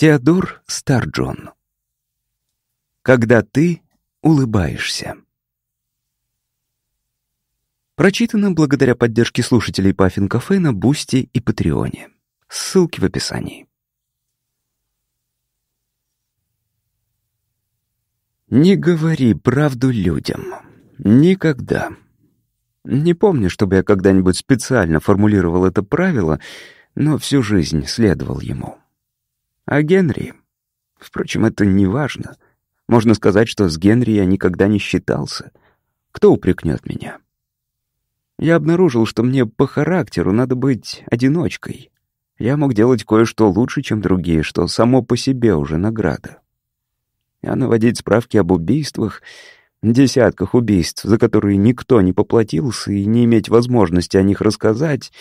Теодор Старджон. Когда ты улыбаешься. Прочитано благодаря поддержке слушателей Puffin Cafe на Boosty и Patreon е. Ссылки в описании. Не говори правду людям. Никогда. Не помню, чтобы я когда-нибудь специально формулировал это правило, но всю жизнь следовал ему. А Генри... Впрочем, это не важно. Можно сказать, что с Генри я никогда не считался. Кто упрекнет меня? Я обнаружил, что мне по характеру надо быть одиночкой. Я мог делать кое-что лучше, чем другие, что само по себе уже награда. А наводить справки об убийствах, десятках убийств, за которые никто не поплатился, и не иметь возможности о них рассказать...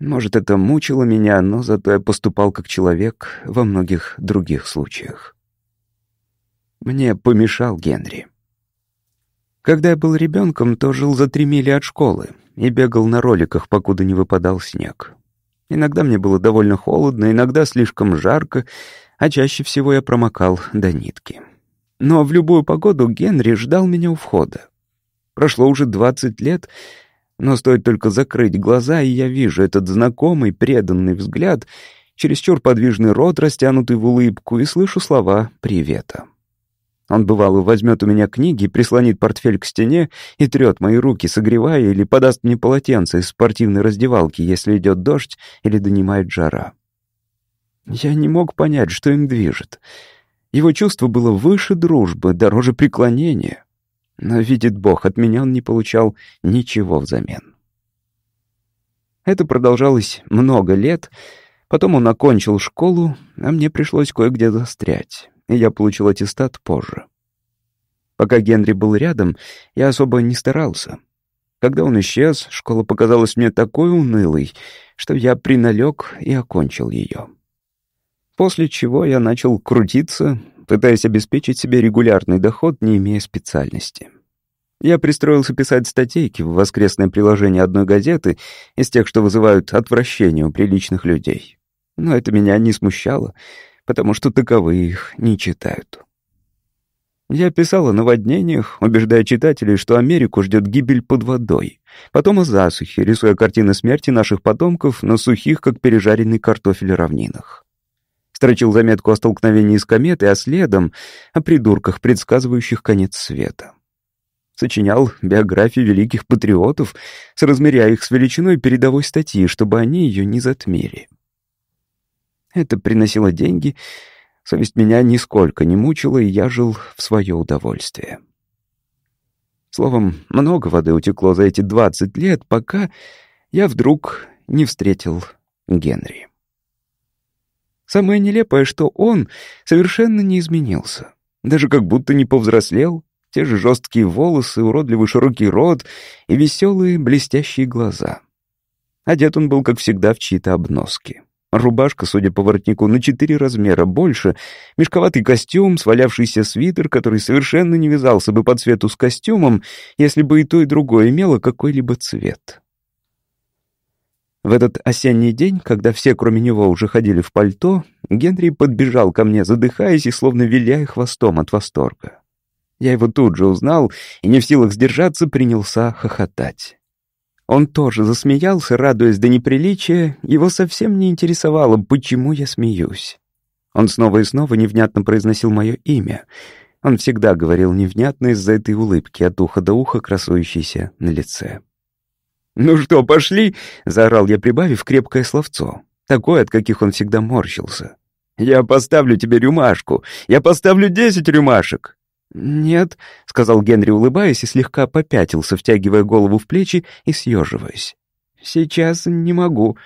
Может, это мучило меня, но зато я поступал как человек во многих других случаях. Мне помешал Генри. Когда я был ребенком, то жил за три мили от школы и бегал на роликах, покуда не выпадал снег. Иногда мне было довольно холодно, иногда слишком жарко, а чаще всего я промокал до нитки. Но в любую погоду Генри ждал меня у входа. Прошло уже двадцать лет, но стоит только закрыть глаза, и я вижу этот знакомый, преданный взгляд, чересчур подвижный рот, растянутый в улыбку, и слышу слова привета. Он, бывало, возьмет у меня книги, прислонит портфель к стене и трет мои руки, согревая, или подаст мне полотенце из спортивной раздевалки, если идет дождь или донимает жара. Я не мог понять, что им движет. Его чувство было выше дружбы, дороже преклонения. Но, видит Бог, от меня он не получал ничего взамен. Это продолжалось много лет, потом он окончил школу, а мне пришлось кое-где застрять и я получил аттестат позже. Пока Генри был рядом, я особо не старался. Когда он исчез, школа показалась мне такой унылой, что я приналег и окончил ее. После чего я начал крутиться, пытаясь обеспечить себе регулярный доход, не имея специальности. Я пристроился писать статейки в воскресное приложение одной газеты из тех, что вызывают отвращение у приличных людей. Но это меня не смущало — потому что таковые их не читают. Я писал о наводнениях, убеждая читателей, что Америку ждет гибель под водой. Потом о засухе, рисуя картины смерти наших потомков на сухих, как пережаренный картофель, равнинах. Строчил заметку о столкновении с кометой, а следом о придурках, предсказывающих конец света. Сочинял биографии великих патриотов, соразмеряя их с величиной передовой статьи, чтобы они ее не затмили. Это приносило деньги, совесть меня нисколько не мучила, и я жил в свое удовольствие. Словом, много воды утекло за эти двадцать лет, пока я вдруг не встретил Генри. Самое нелепое, что он совершенно не изменился. Даже как будто не повзрослел. Те же жесткие волосы, уродливый широкий рот и веселые блестящие глаза. Одет он был, как всегда, в чьи-то обноски. Рубашка, судя по воротнику, на четыре размера больше, мешковатый костюм, свалявшийся свитер, который совершенно не вязался бы по цвету с костюмом, если бы и то, и другое имело какой-либо цвет. В этот осенний день, когда все, кроме него, уже ходили в пальто, Генри подбежал ко мне, задыхаясь и словно виляя хвостом от восторга. Я его тут же узнал и, не в силах сдержаться, принялся хохотать. Он тоже засмеялся, радуясь до неприличия. Его совсем не интересовало, почему я смеюсь. Он снова и снова невнятно произносил мое имя. Он всегда говорил невнятно из-за этой улыбки от уха до уха, красующейся на лице. «Ну что, пошли?» — заорал я, прибавив крепкое словцо. Такое, от каких он всегда морщился. «Я поставлю тебе рюмашку! Я поставлю десять рюмашек!» «Нет», — сказал Генри, улыбаясь, и слегка попятился, втягивая голову в плечи и съеживаясь. «Сейчас не могу».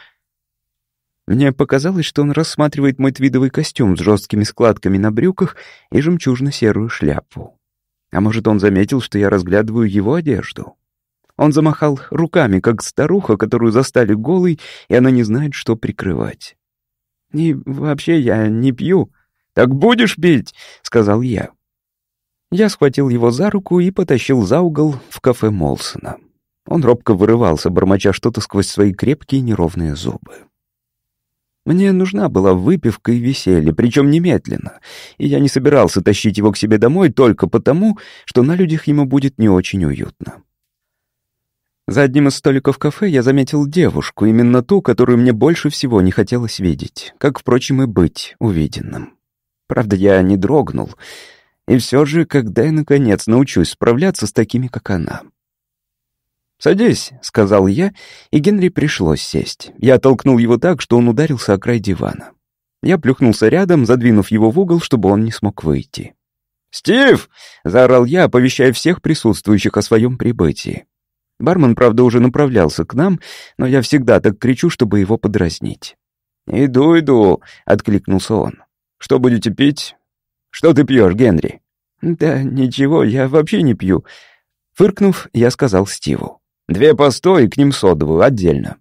Мне показалось, что он рассматривает мой твидовый костюм с жесткими складками на брюках и жемчужно-серую шляпу. А может, он заметил, что я разглядываю его одежду? Он замахал руками, как старуха, которую застали голой, и она не знает, что прикрывать. «И вообще я не пью». «Так будешь пить?» — сказал я. Я схватил его за руку и потащил за угол в кафе Молсона. Он робко вырывался, бормоча что-то сквозь свои крепкие неровные зубы. Мне нужна была выпивка и веселье, причем немедленно, и я не собирался тащить его к себе домой только потому, что на людях ему будет не очень уютно. За одним из столиков кафе я заметил девушку, именно ту, которую мне больше всего не хотелось видеть, как, впрочем, и быть увиденным. Правда, я не дрогнул. И все же, когда я, наконец, научусь справляться с такими, как она. «Садись», — сказал я, и Генри пришлось сесть. Я толкнул его так, что он ударился о край дивана. Я плюхнулся рядом, задвинув его в угол, чтобы он не смог выйти. «Стив!» — заорал я, оповещая всех присутствующих о своем прибытии. Бармен, правда, уже направлялся к нам, но я всегда так кричу, чтобы его подразнить. «Иду, иду», — откликнулся он. «Что будете пить?» «Что ты пьешь, Генри?» «Да ничего, я вообще не пью». Фыркнув, я сказал Стиву. «Две по и к ним содовую, отдельно».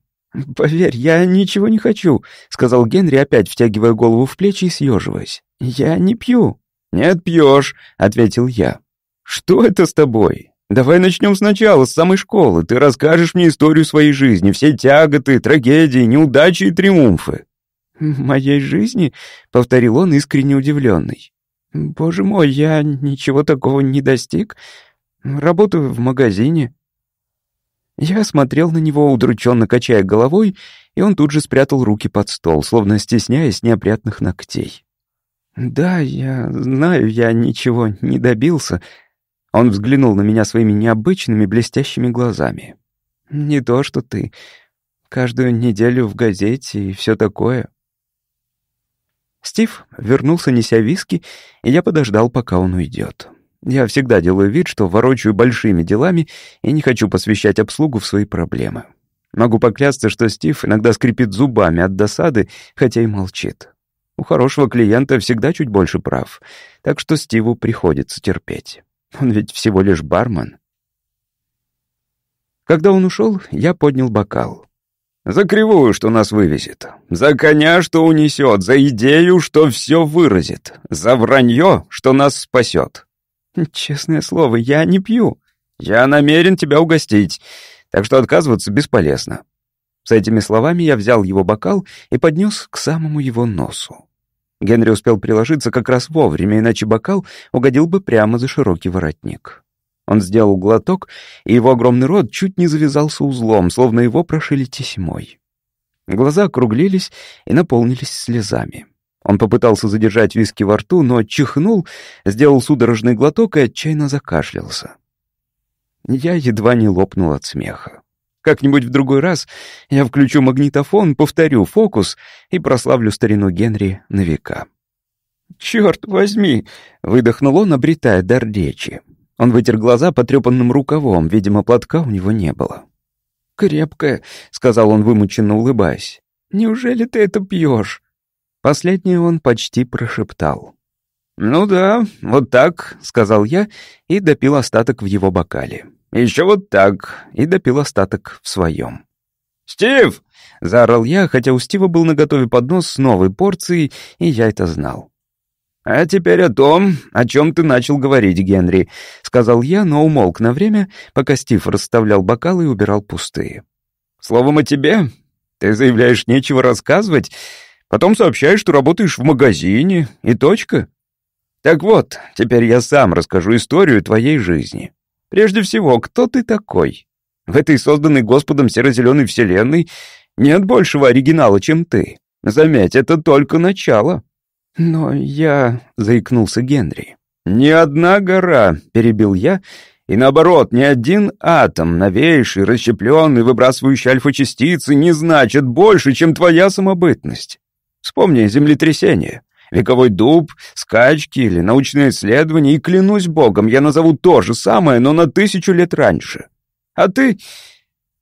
«Поверь, я ничего не хочу», — сказал Генри, опять втягивая голову в плечи и съеживаясь. «Я не пью». «Нет, пьешь», — ответил я. «Что это с тобой? Давай начнем сначала, с самой школы. Ты расскажешь мне историю своей жизни, все тяготы, трагедии, неудачи и триумфы». «Моей жизни?» — повторил он, искренне удивленный. «Боже мой, я ничего такого не достиг. Работаю в магазине». Я смотрел на него, удрученно качая головой, и он тут же спрятал руки под стол, словно стесняясь неопрятных ногтей. «Да, я знаю, я ничего не добился», он взглянул на меня своими необычными блестящими глазами. «Не то, что ты. Каждую неделю в газете и все такое». Стив вернулся, неся виски, и я подождал, пока он уйдет. Я всегда делаю вид, что ворочаю большими делами и не хочу посвящать обслугу в свои проблемы. Могу поклясться, что Стив иногда скрипит зубами от досады, хотя и молчит. У хорошего клиента всегда чуть больше прав, так что Стиву приходится терпеть. Он ведь всего лишь бармен. Когда он ушел, я поднял бокал. За кривую, что нас вывезет. За коня, что унесет. За идею, что все выразит. За вранье, что нас спасет. Честное слово, я не пью. Я намерен тебя угостить, так что отказываться бесполезно. С этими словами я взял его бокал и поднес к самому его носу. Генри успел приложиться как раз вовремя, иначе бокал угодил бы прямо за широкий воротник. Он сделал глоток, и его огромный рот чуть не завязался узлом, словно его прошили тесьмой. Глаза округлились и наполнились слезами. Он попытался задержать виски во рту, но чихнул, сделал судорожный глоток и отчаянно закашлялся. Я едва не лопнул от смеха. Как-нибудь в другой раз я включу магнитофон, повторю фокус и прославлю старину Генри на века. «Черт возьми!» — выдохнул он, обретая дар речи. Он вытер глаза потрепанным рукавом, видимо, платка у него не было. «Крепкая», — сказал он, вымученно улыбаясь. «Неужели ты это пьешь?» Последнее он почти прошептал. «Ну да, вот так», — сказал я и допил остаток в его бокале. Еще вот так. И допил остаток в своем. «Стив!» — заорал я, хотя у Стива был наготове поднос с новой порцией, и я это знал. «А теперь о том, о чем ты начал говорить, Генри», — сказал я, но умолк на время, пока Стив расставлял бокалы и убирал пустые. «Словом о тебе. Ты заявляешь, нечего рассказывать, потом сообщаешь, что работаешь в магазине, и точка. Так вот, теперь я сам расскажу историю твоей жизни. Прежде всего, кто ты такой? В этой созданной Господом серо-зеленой вселенной нет большего оригинала, чем ты. Заметь, это только начало. Но я... — заикнулся Генри. «Ни одна гора», — перебил я, — «и наоборот, ни один атом, новейший, расщепленный, выбрасывающий альфа-частицы, не значит больше, чем твоя самобытность. Вспомни землетрясение вековой дуб, скачки или научные исследования, и клянусь богом, я назову то же самое, но на тысячу лет раньше. А ты...»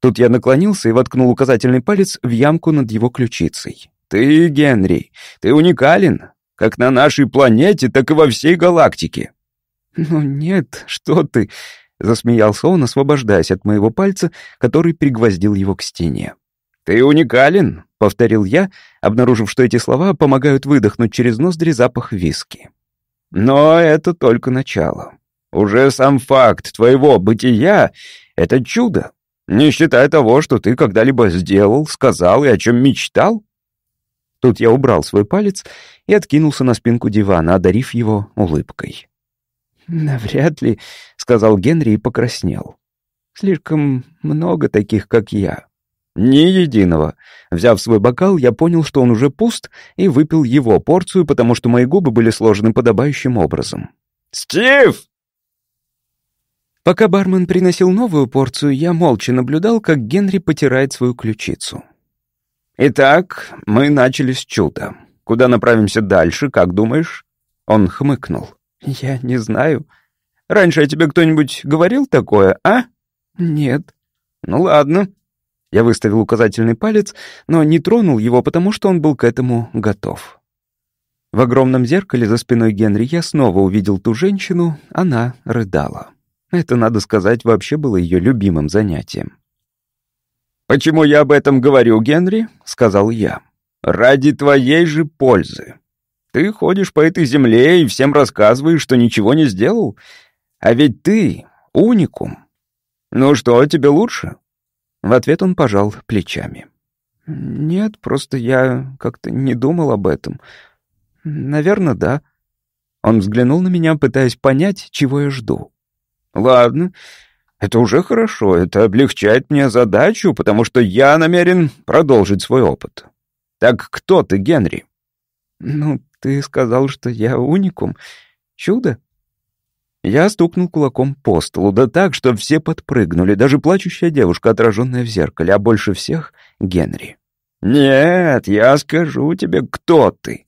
Тут я наклонился и воткнул указательный палец в ямку над его ключицей. «Ты, Генри, ты уникален, как на нашей планете, так и во всей галактике». «Ну нет, что ты...» — засмеялся он, освобождаясь от моего пальца, который пригвоздил его к стене. «Ты уникален, повторил я, обнаружив, что эти слова помогают выдохнуть через ноздри запах виски. Но это только начало. Уже сам факт твоего бытия — это чудо, не считая того, что ты когда-либо сделал, сказал и о чем мечтал. Тут я убрал свой палец и откинулся на спинку дивана, одарив его улыбкой. «Навряд ли», — сказал Генри и покраснел. «Слишком много таких, как я». «Ни единого». Взяв свой бокал, я понял, что он уже пуст, и выпил его порцию, потому что мои губы были сложены подобающим образом. «Стив!» Пока бармен приносил новую порцию, я молча наблюдал, как Генри потирает свою ключицу. «Итак, мы начали с чуда. Куда направимся дальше, как думаешь?» Он хмыкнул. «Я не знаю. Раньше о тебе кто-нибудь говорил такое, а?» «Нет». «Ну ладно». Я выставил указательный палец, но не тронул его, потому что он был к этому готов. В огромном зеркале за спиной Генри я снова увидел ту женщину, она рыдала. Это, надо сказать, вообще было ее любимым занятием. «Почему я об этом говорю, Генри?» — сказал я. «Ради твоей же пользы. Ты ходишь по этой земле и всем рассказываешь, что ничего не сделал. А ведь ты уникум. Ну что, тебе лучше?» В ответ он пожал плечами. «Нет, просто я как-то не думал об этом. Наверное, да». Он взглянул на меня, пытаясь понять, чего я жду. «Ладно, это уже хорошо, это облегчает мне задачу, потому что я намерен продолжить свой опыт. Так кто ты, Генри?» «Ну, ты сказал, что я уникум. Чудо?» Я стукнул кулаком по столу, да так, что все подпрыгнули, даже плачущая девушка, отраженная в зеркале, а больше всех — Генри. «Нет, я скажу тебе, кто ты.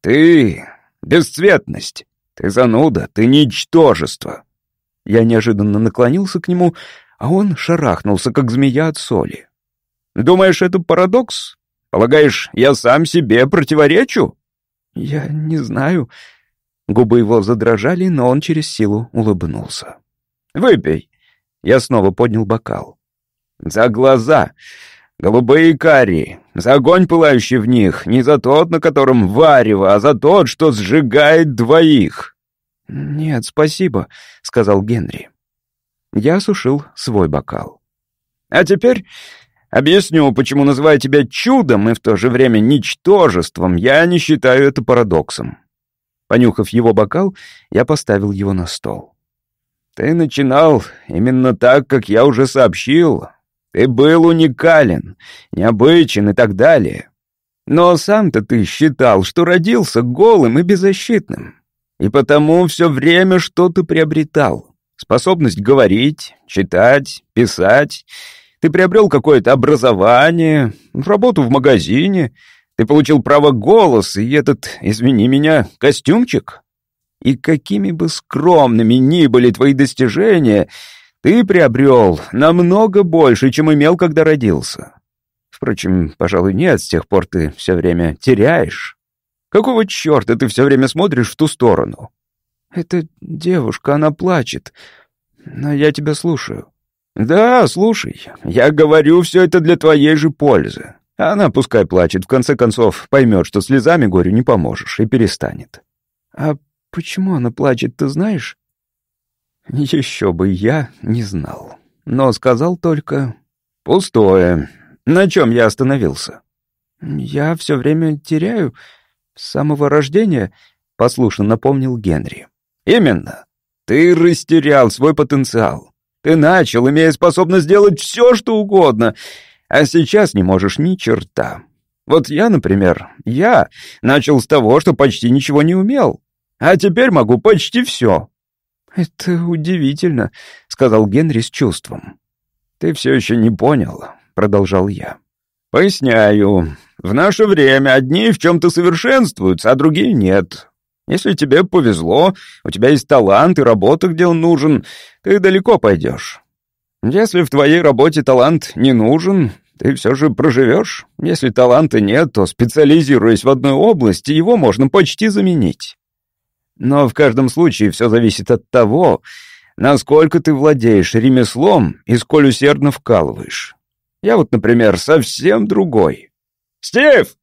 Ты — бесцветность. Ты зануда, ты ничтожество. Я неожиданно наклонился к нему, а он шарахнулся, как змея от соли. «Думаешь, это парадокс? Полагаешь, я сам себе противоречу?» «Я не знаю». Губы его задрожали, но он через силу улыбнулся. «Выпей». Я снова поднял бокал. «За глаза. Голубые карие. За огонь, пылающий в них. Не за тот, на котором варево, а за тот, что сжигает двоих». «Нет, спасибо», — сказал Генри. Я осушил свой бокал. «А теперь объясню, почему называю тебя чудом и в то же время ничтожеством. Я не считаю это парадоксом». Понюхав его бокал, я поставил его на стол. «Ты начинал именно так, как я уже сообщил. Ты был уникален, необычен и так далее. Но сам-то ты считал, что родился голым и беззащитным. И потому все время что-то приобретал. Способность говорить, читать, писать. Ты приобрел какое-то образование, работу в магазине. Ты получил право голоса и этот, извини меня, костюмчик. И какими бы скромными ни были твои достижения, ты приобрел намного больше, чем имел, когда родился. Впрочем, пожалуй, нет, с тех пор ты все время теряешь. Какого черта ты все время смотришь в ту сторону?» «Это девушка, она плачет. Но я тебя слушаю». «Да, слушай, я говорю все это для твоей же пользы. Она пускай плачет, в конце концов поймет, что слезами горю не поможешь, и перестанет». «А почему она плачет, ты знаешь?» «Еще бы я не знал. Но сказал только...» «Пустое. На чем я остановился?» «Я все время теряю...» «С самого рождения?» — послушно напомнил Генри. «Именно. Ты растерял свой потенциал. Ты начал, имея способность сделать все, что угодно, а сейчас не можешь ни черта. Вот я, например, я начал с того, что почти ничего не умел, а теперь могу почти все». «Это удивительно», — сказал Генри с чувством. «Ты все еще не понял», — продолжал я. «Поясняю. В наше время одни в чем-то совершенствуются, а другие нет. Если тебе повезло, у тебя есть талант и работа, где он нужен, ты далеко пойдешь. Если в твоей работе талант не нужен, ты все же проживешь. Если таланта нет, то, специализируясь в одной области, его можно почти заменить. Но в каждом случае все зависит от того, насколько ты владеешь ремеслом и сколь усердно вкалываешь. Я вот, например, совсем другой. «Стив!»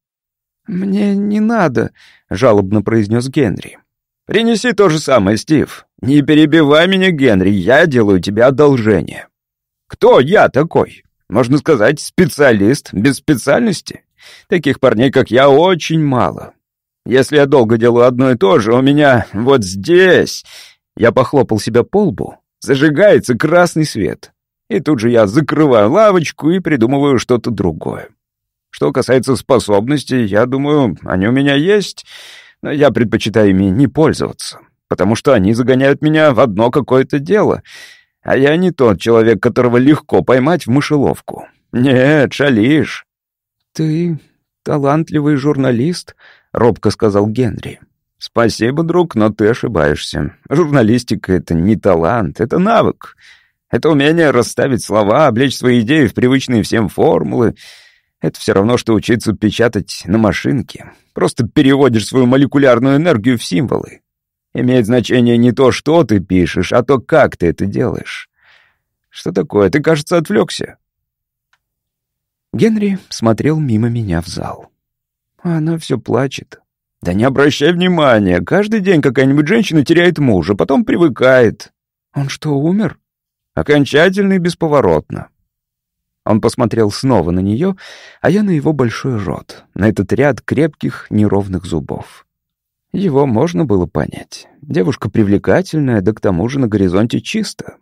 «Мне не надо», — жалобно произнес Генри. «Принеси то же самое, Стив. Не перебивай меня, Генри, я делаю тебе одолжение. Кто я такой? Можно сказать, специалист без специальности. Таких парней, как я, очень мало. Если я долго делаю одно и то же, у меня вот здесь...» Я похлопал себя по лбу. Зажигается красный свет. И тут же я закрываю лавочку и придумываю что-то другое. Что касается способностей, я думаю, они у меня есть, но я предпочитаю ими не пользоваться, потому что они загоняют меня в одно какое-то дело, а я не тот человек, которого легко поймать в мышеловку. Нет, шалишь. «Ты талантливый журналист», — робко сказал Генри. «Спасибо, друг, но ты ошибаешься. Журналистика — это не талант, это навык. Это умение расставить слова, облечь свои идеи в привычные всем формулы. Это все равно, что учиться печатать на машинке. Просто переводишь свою молекулярную энергию в символы. Имеет значение не то, что ты пишешь, а то, как ты это делаешь. Что такое? Ты, кажется, отвлекся. Генри смотрел мимо меня в зал. Она все плачет. Да не обращай внимания. Каждый день какая-нибудь женщина теряет мужа, потом привыкает. Он что, умер? Окончательно и бесповоротно. Он посмотрел снова на нее, а я на его большой рот, на этот ряд крепких, неровных зубов. Его можно было понять. Девушка привлекательная, да к тому же на горизонте чисто.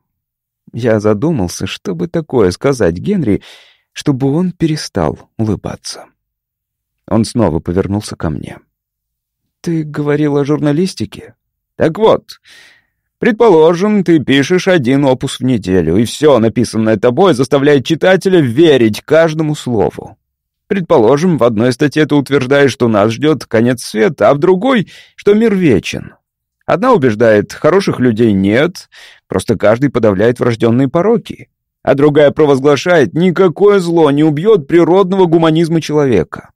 Я задумался, что бы такое сказать Генри, чтобы он перестал улыбаться. Он снова повернулся ко мне. «Ты говорил о журналистике?» «Так вот, Предположим, ты пишешь один опус в неделю, и все, написанное тобой, заставляет читателя верить каждому слову. Предположим, в одной статье ты утверждаешь, что нас ждет конец света, а в другой, что мир вечен. Одна убеждает, хороших людей нет, просто каждый подавляет врожденные пороки. А другая провозглашает, никакое зло не убьет природного гуманизма человека.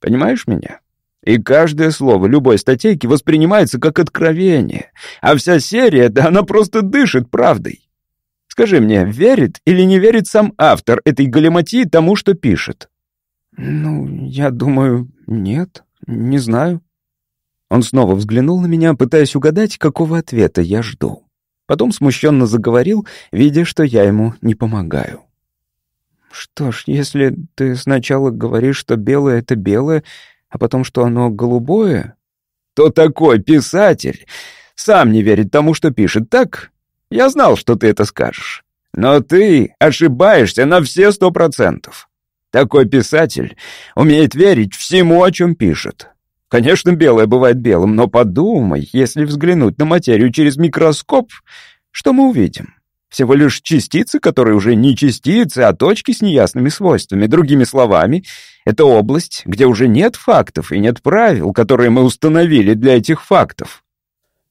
Понимаешь меня? И каждое слово любой статейки воспринимается как откровение. А вся серия, да она просто дышит правдой. Скажи мне, верит или не верит сам автор этой галиматии тому, что пишет? Ну, я думаю, нет, не знаю. Он снова взглянул на меня, пытаясь угадать, какого ответа я жду. Потом смущенно заговорил, видя, что я ему не помогаю. Что ж, если ты сначала говоришь, что белое — это белое, а потом, что оно голубое? То такой писатель сам не верит тому, что пишет, так? Я знал, что ты это скажешь. Но ты ошибаешься на все сто процентов. Такой писатель умеет верить всему, о чем пишет. Конечно, белое бывает белым, но подумай, если взглянуть на материю через микроскоп, что мы увидим? Всего лишь частицы, которые уже не частицы, а точки с неясными свойствами. Другими словами, это область, где уже нет фактов и нет правил, которые мы установили для этих фактов.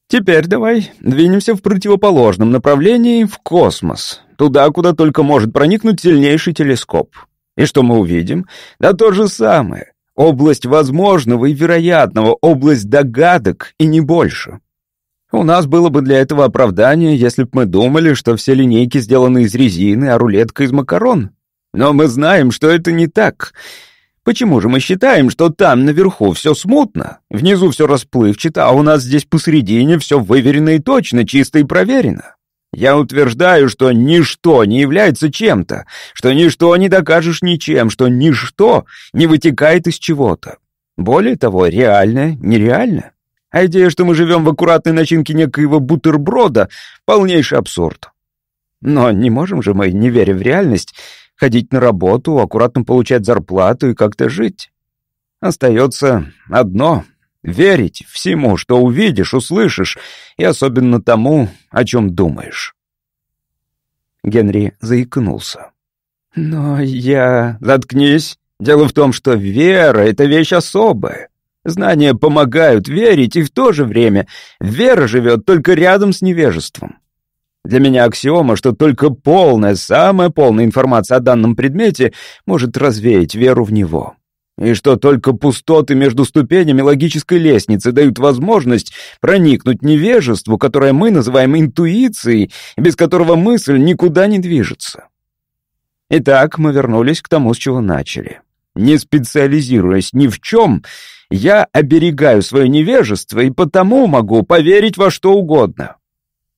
Теперь давай двинемся в противоположном направлении, в космос. Туда, куда только может проникнуть сильнейший телескоп. И что мы увидим? Да то же самое. Область возможного и вероятного, область догадок и не больше. У нас было бы для этого оправдание, если бы мы думали, что все линейки сделаны из резины, а рулетка из макарон. Но мы знаем, что это не так. Почему же мы считаем, что там наверху все смутно, внизу все расплывчато, а у нас здесь посередине все выверено и точно, чисто и проверено? Я утверждаю, что ничто не является чем-то, что ничто не докажешь ничем, что ничто не вытекает из чего-то. Более того, реальное нереально. А идея, что мы живем в аккуратной начинке некоего бутерброда, полнейший абсурд. Но не можем же мы, не веря в реальность, ходить на работу, аккуратно получать зарплату и как-то жить. Остается одно — верить всему, что увидишь, услышишь, и особенно тому, о чем думаешь. Генри заикнулся. «Но я...» «Заткнись. Дело в том, что вера — это вещь особая. Знания помогают верить, и в то же время вера живет только рядом с невежеством. Для меня аксиома, что только полная, самая полная информация о данном предмете может развеять веру в него. И что только пустоты между ступенями логической лестницы дают возможность проникнуть невежеству, которое мы называем интуицией, без которого мысль никуда не движется. Итак, мы вернулись к тому, с чего начали. Не специализируясь ни в чем, я оберегаю свое невежество и потому могу поверить во что угодно.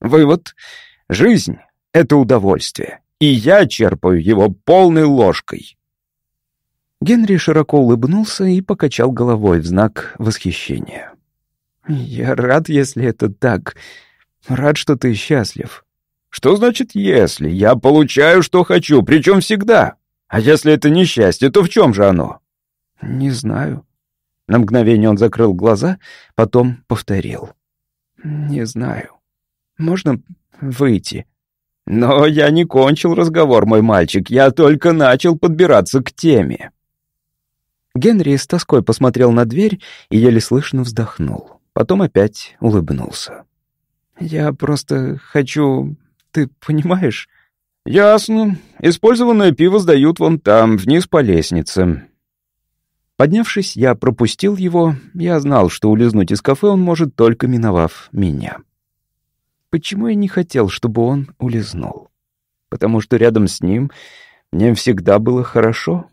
Вывод. Жизнь — это удовольствие, и я черпаю его полной ложкой. Генри широко улыбнулся и покачал головой в знак восхищения. «Я рад, если это так. Рад, что ты счастлив». «Что значит «если»? Я получаю, что хочу, причем всегда. А если это несчастье, то в чем же оно?» «Не знаю». На мгновение он закрыл глаза, потом повторил. «Не знаю. Можно выйти?» «Но я не кончил разговор, мой мальчик. Я только начал подбираться к теме». Генри с тоской посмотрел на дверь и еле слышно вздохнул. Потом опять улыбнулся. «Я просто хочу... Ты понимаешь?» «Ясно. Использованное пиво сдают вон там, вниз по лестнице». Поднявшись, я пропустил его. Я знал, что улизнуть из кафе он может, только миновав меня. Почему я не хотел, чтобы он улизнул? Потому что рядом с ним мне всегда было хорошо.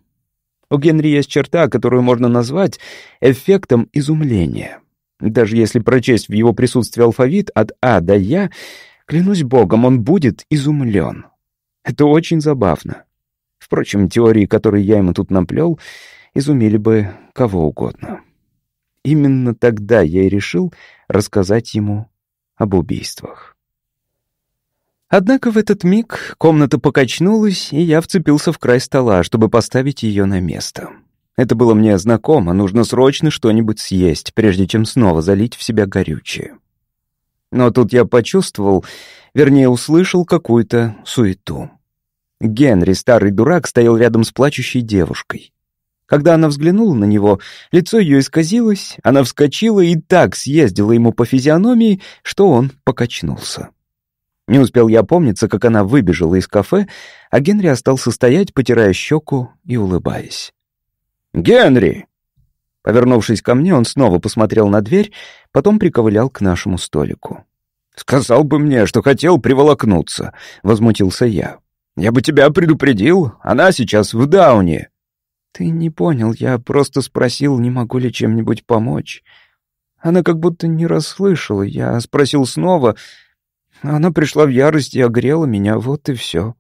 У Генри есть черта, которую можно назвать эффектом изумления. Даже если прочесть в его присутствии алфавит от А до Я, клянусь богом, он будет изумлен. Это очень забавно. Впрочем, теории, которые я ему тут наплел, изумили бы кого угодно. Именно тогда я и решил рассказать ему об убийствах. Однако в этот миг комната покачнулась, и я вцепился в край стола, чтобы поставить ее на место. Это было мне знакомо, нужно срочно что-нибудь съесть, прежде чем снова залить в себя горючее. Но тут я почувствовал, вернее, услышал какую-то суету. Генри, старый дурак, стоял рядом с плачущей девушкой. Когда она взглянула на него, лицо ее исказилось, она вскочила и так съездила ему по физиономии, что он покачнулся. Не успел я опомниться, как она выбежала из кафе, а Генри остался стоять, потирая щеку и улыбаясь. «Генри!» Повернувшись ко мне, он снова посмотрел на дверь, потом приковылял к нашему столику. «Сказал бы мне, что хотел приволокнуться», — возмутился я. «Я бы тебя предупредил, она сейчас в Дауне». «Ты не понял, я просто спросил, не могу ли чем-нибудь помочь». Она как будто не расслышала, я спросил снова, она пришла в ярость и огрела меня, вот и все.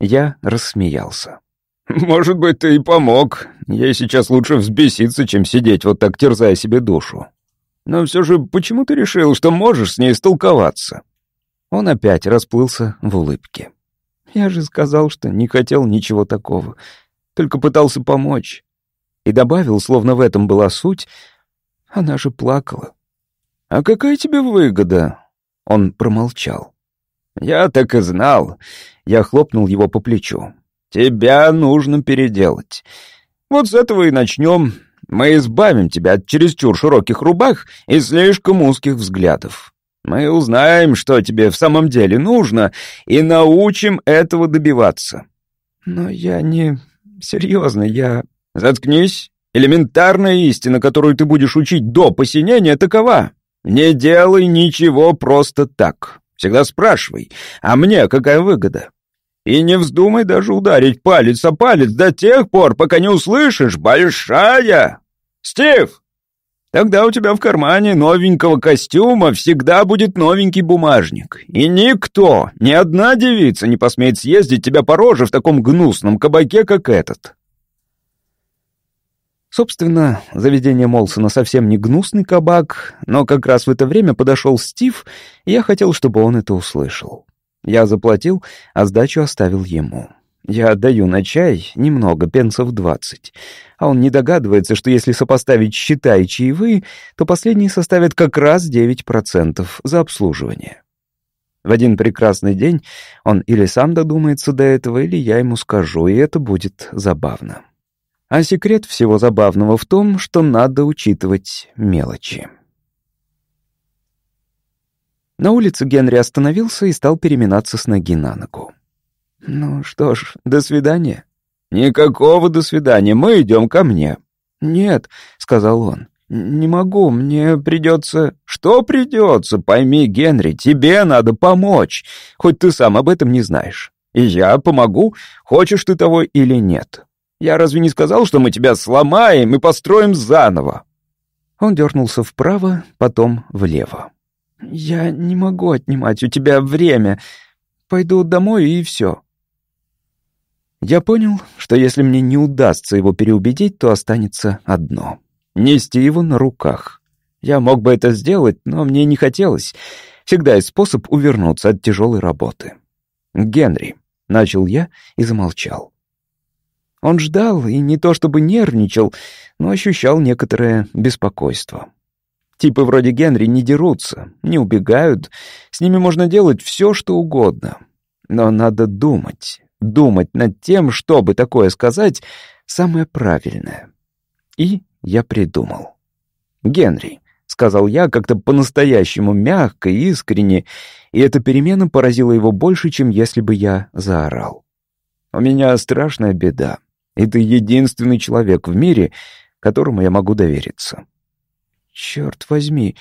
Я рассмеялся. «Может быть, ты и помог. Ей сейчас лучше взбеситься, чем сидеть вот так, терзая себе душу. Но все же, почему ты решил, что можешь с ней столковаться?» Он опять расплылся в улыбке. «Я же сказал, что не хотел ничего такого, только пытался помочь». И добавил, словно в этом была суть, она же плакала. «А какая тебе выгода? Он промолчал. «Я так и знал». Я хлопнул его по плечу. «Тебя нужно переделать. Вот с этого и начнем. Мы избавим тебя от чересчур широких рубах и слишком узких взглядов. Мы узнаем, что тебе в самом деле нужно, и научим этого добиваться». «Но я не... серьезно, я...» «Заткнись. Элементарная истина, которую ты будешь учить до посинения, такова. Не делай ничего просто так. Всегда спрашивай, а мне какая выгода? И не вздумай даже ударить палец о палец до тех пор, пока не услышишь «большая». Стив! Тогда у тебя в кармане новенького костюма всегда будет новенький бумажник. И никто, ни одна девица не посмеет съездить тебя по роже в таком гнусном кабаке, как этот. Собственно, заведение Молсона совсем не гнусный кабак, но как раз в это время подошел Стив, и я хотел, чтобы он это услышал. Я заплатил, а сдачу оставил ему. Я отдаю на чай немного, пенсов двадцать. А он не догадывается, что если сопоставить счета и чаевые, то последние составят как раз девять процентов за обслуживание. В один прекрасный день он или сам додумается до этого, или я ему скажу, и это будет забавно. А секрет всего забавного в том, что надо учитывать мелочи. На улице Генри остановился и стал переминаться с ноги на ногу. «Ну что ж, до свидания». «Никакого до свидания, мы идем ко мне». «Нет», — сказал он, — «не могу, мне придется...» «Что придется? Пойми, Генри, тебе надо помочь, хоть ты сам об этом не знаешь. И я помогу, хочешь ты того или нет». Я разве не сказал, что мы тебя сломаем и построим заново?» Он дернулся вправо, потом влево. «Я не могу отнимать у тебя время. Пойду домой и все». Я понял, что если мне не удастся его переубедить, то останется одно — нести его на руках. Я мог бы это сделать, но мне не хотелось. Всегда есть способ увернуться от тяжелой работы. «Генри», — начал я и замолчал. Он ждал и не то чтобы нервничал, но ощущал некоторое беспокойство. Типы вроде Генри не дерутся, не убегают, с ними можно делать все, что угодно. Но надо думать, думать над тем, чтобы такое сказать, самое правильное. И я придумал. «Генри», — сказал я как-то по-настоящему мягко и искренне, и эта перемена поразила его больше, чем если бы я заорал. «У меня страшная беда, и ты единственный человек в мире, которому я могу довериться». «Черт возьми!»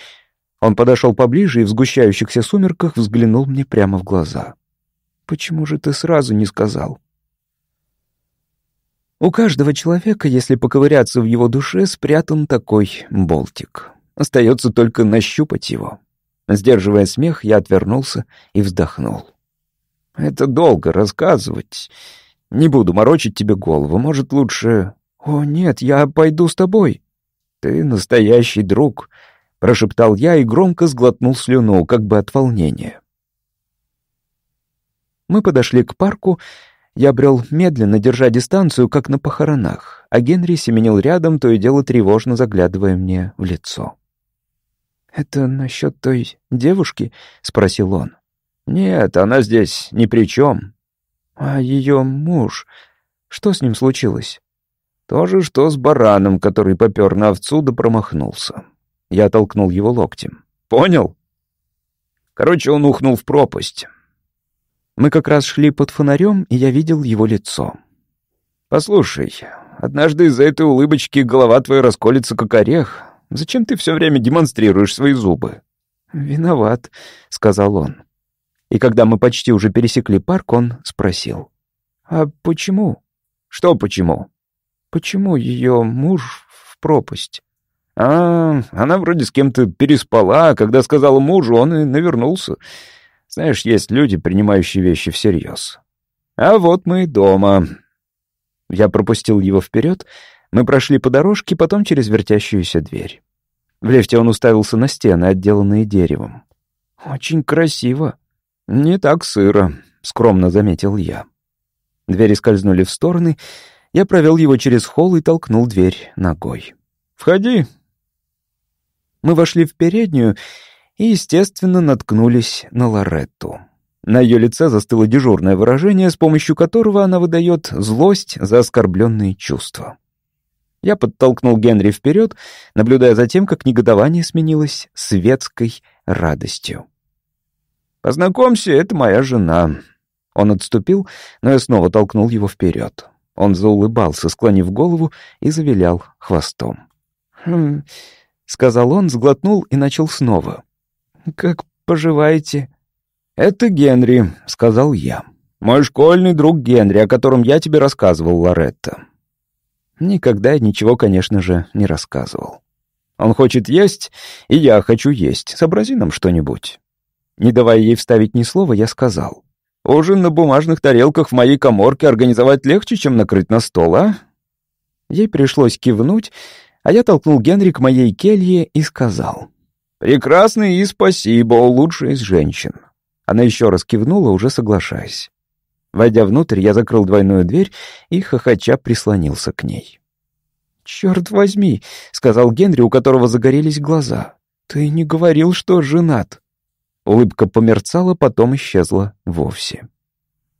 Он подошел поближе и в сгущающихся сумерках взглянул мне прямо в глаза. Почему же ты сразу не сказал? У каждого человека, если поковыряться в его душе, спрятан такой болтик. Остается только нащупать его. Сдерживая смех, я отвернулся и вздохнул. «Это долго рассказывать. Не буду морочить тебе голову. Может, лучше...» «О, нет, я пойду с тобой». «Ты настоящий друг», — прошептал я и громко сглотнул слюну, как бы от волнения. Мы подошли к парку. Я брел медленно, держа дистанцию, как на похоронах, а Генри семенил рядом, то и дело тревожно заглядывая мне в лицо. «Это насчет той девушки?» — спросил он. «Нет, она здесь ни при чем». «А ее муж? Что с ним случилось?» «То же, что с бараном, который попер на овцу да промахнулся». Я толкнул его локтем. «Понял?» Короче, он ухнул в пропасть. Мы как раз шли под фонарем, и я видел его лицо. «Послушай, однажды из-за этой улыбочки голова твоя расколется, как орех. Зачем ты все время демонстрируешь свои зубы?» «Виноват», — сказал он. И когда мы почти уже пересекли парк, он спросил. «А почему?» «Что почему?» «Почему ее муж в пропасть?» «А, она вроде с кем-то переспала, а когда сказала мужу, он и навернулся. Знаешь, есть люди, принимающие вещи всерьез. А вот мы и дома. Я пропустил его вперед. Мы прошли по дорожке, потом через вертящуюся дверь. В лифте он уставился на стены, отделанные деревом. «Очень красиво». «Не так сыро», — скромно заметил я. Двери скользнули в стороны. Я провел его через холл и толкнул дверь ногой. «Входи». Мы вошли в переднюю, и, естественно, наткнулись на Лоретту. На ее лице застыло дежурное выражение, с помощью которого она выдает злость за оскорбленные чувства. Я подтолкнул Генри вперед, наблюдая за тем, как негодование сменилось светской радостью. «Познакомься, это моя жена». Он отступил, но я снова толкнул его вперед. Он заулыбался, склонив голову, и завилял хвостом. «Хм...» — сказал он, сглотнул и начал снова. «Как поживаете?» «Это Генри», — сказал я. «Мой школьный друг Генри, о котором я тебе рассказывал, Лоретта». Никогда ничего, конечно же, не рассказывал. Он хочет есть, и я хочу есть. Сообрази нам что-нибудь. Не давая ей вставить ни слова, я сказал. «Ужин на бумажных тарелках в моей коморке организовать легче, чем накрыть на стол, а?» Ей пришлось кивнуть, а я толкнул Генри к моей келье и сказал. «Прекрасный и спасибо, лучшая из женщин». Она еще раз кивнула, уже соглашаясь. Войдя внутрь, я закрыл двойную дверь и, хохоча, прислонился к ней. «Черт возьми», — сказал Генри, у которого загорелись глаза. «Ты не говорил, что женат». Улыбка померцала, потом исчезла вовсе.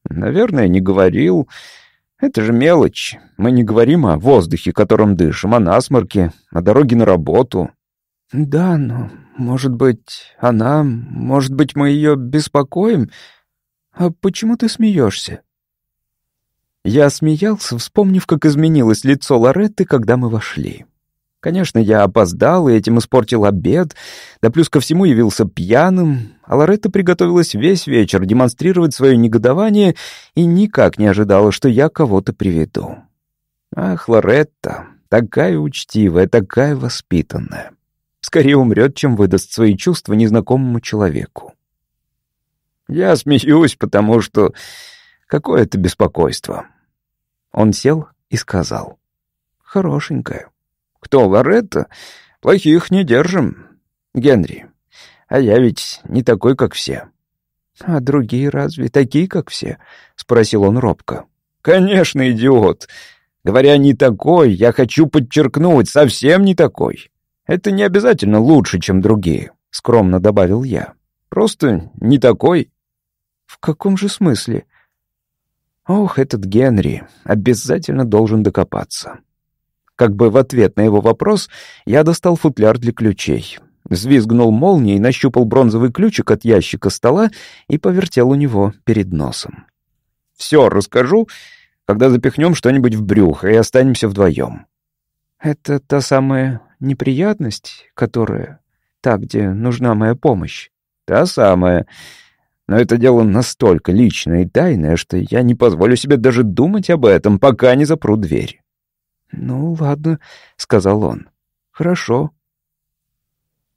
«Наверное, не говорил. Это же мелочь. Мы не говорим о воздухе, которым дышим, о насморке, о дороге на работу». «Да, но может быть, она... Может быть, мы ее беспокоим? А почему ты смеешься?» Я смеялся, вспомнив, как изменилось лицо Лоретты, когда мы вошли. Конечно, я опоздал и этим испортил обед, да плюс ко всему явился пьяным, а Лоретта приготовилась весь вечер демонстрировать свое негодование и никак не ожидала, что я кого-то приведу. Ах, Лоретта, такая учтивая, такая воспитанная скорее умрет, чем выдаст свои чувства незнакомому человеку. Я смеюсь, потому что... Какое это беспокойство. Он сел и сказал. «Хорошенькая». «Кто, Лоретта? Плохих не держим. Генри, а я ведь не такой, как все». «А другие разве такие, как все?» — спросил он робко. «Конечно, идиот. Говоря «не такой», я хочу подчеркнуть, совсем не такой. Это не обязательно лучше, чем другие», — скромно добавил я. «Просто не такой». «В каком же смысле?» «Ох, этот Генри обязательно должен докопаться». Как бы в ответ на его вопрос я достал футляр для ключей. Взвизгнул молнией, нащупал бронзовый ключик от ящика стола и повертел у него перед носом. «Все расскажу, когда запихнем что-нибудь в брюхо и останемся вдвоем». «Это та самая неприятность, которая... Та, где нужна моя помощь?» «Та самая. Но это дело настолько личное и тайное, что я не позволю себе даже думать об этом, пока не запру дверь». «Ну, ладно», — сказал он. «Хорошо».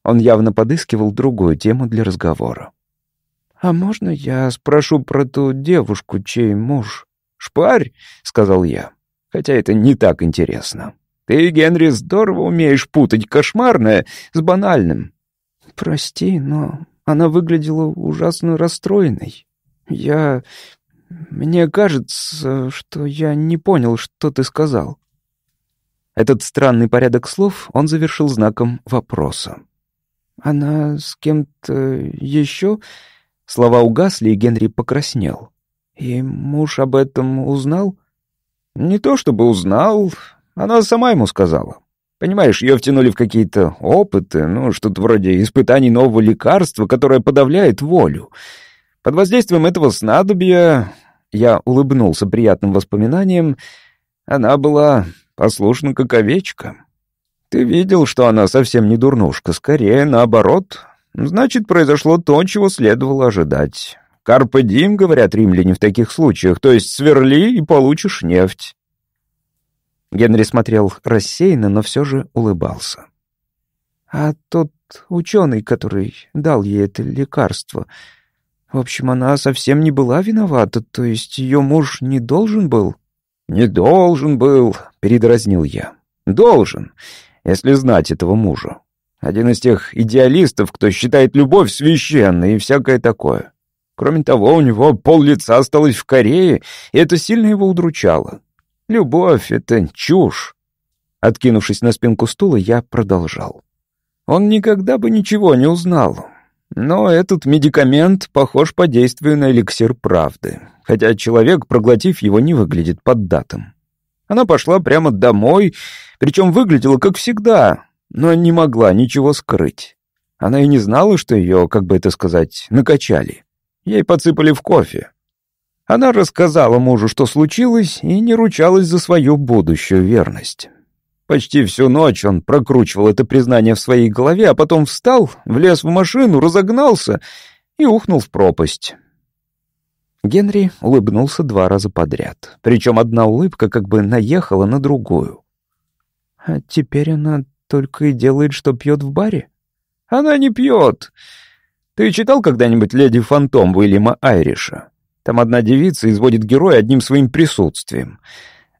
Он явно подыскивал другую тему для разговора. «А можно я спрошу про ту девушку, чей муж?» «Шпарь», — сказал я, хотя это не так интересно. «Ты, Генри, здорово умеешь путать кошмарное с банальным». «Прости, но она выглядела ужасно расстроенной. Я... Мне кажется, что я не понял, что ты сказал». Этот странный порядок слов он завершил знаком вопроса. «Она с кем-то еще?» Слова угасли, и Генри покраснел. «И муж об этом узнал?» «Не то чтобы узнал, она сама ему сказала. Понимаешь, ее втянули в какие-то опыты, ну, что-то вроде испытаний нового лекарства, которое подавляет волю. Под воздействием этого снадобья, я улыбнулся приятным воспоминанием, она была послушна как овечка. Ты видел, что она совсем не дурнушка, скорее наоборот. Значит, произошло то, чего следовало ожидать. «Карпе дим», — говорят римляне в таких случаях, то есть сверли и получишь нефть. Генри смотрел рассеянно, но все же улыбался. «А тот ученый, который дал ей это лекарство, в общем, она совсем не была виновата, то есть ее муж не должен был?» «Не должен был», — передразнил я. «Должен если знать этого мужа. Один из тех идеалистов, кто считает любовь священной и всякое такое. Кроме того, у него пол лица осталось в Корее, и это сильно его удручало. Любовь — это чушь. Откинувшись на спинку стула, я продолжал. Он никогда бы ничего не узнал. Но этот медикамент похож по действию на эликсир правды, хотя человек, проглотив его, не выглядит поддатым. Она пошла прямо домой, причем выглядела как всегда, но не могла ничего скрыть. Она и не знала, что ее, как бы это сказать, накачали. Ей подсыпали в кофе. Она рассказала мужу, что случилось, и не ручалась за свою будущую верность. Почти всю ночь он прокручивал это признание в своей голове, а потом встал, влез в машину, разогнался и ухнул в пропасть. Генри улыбнулся два раза подряд. Причем одна улыбка как бы наехала на другую. «А теперь она только и делает, что пьет в баре?» «Она не пьет. Ты читал когда-нибудь «Леди Фантом» Уильяма Айриша? Там одна девица изводит героя одним своим присутствием.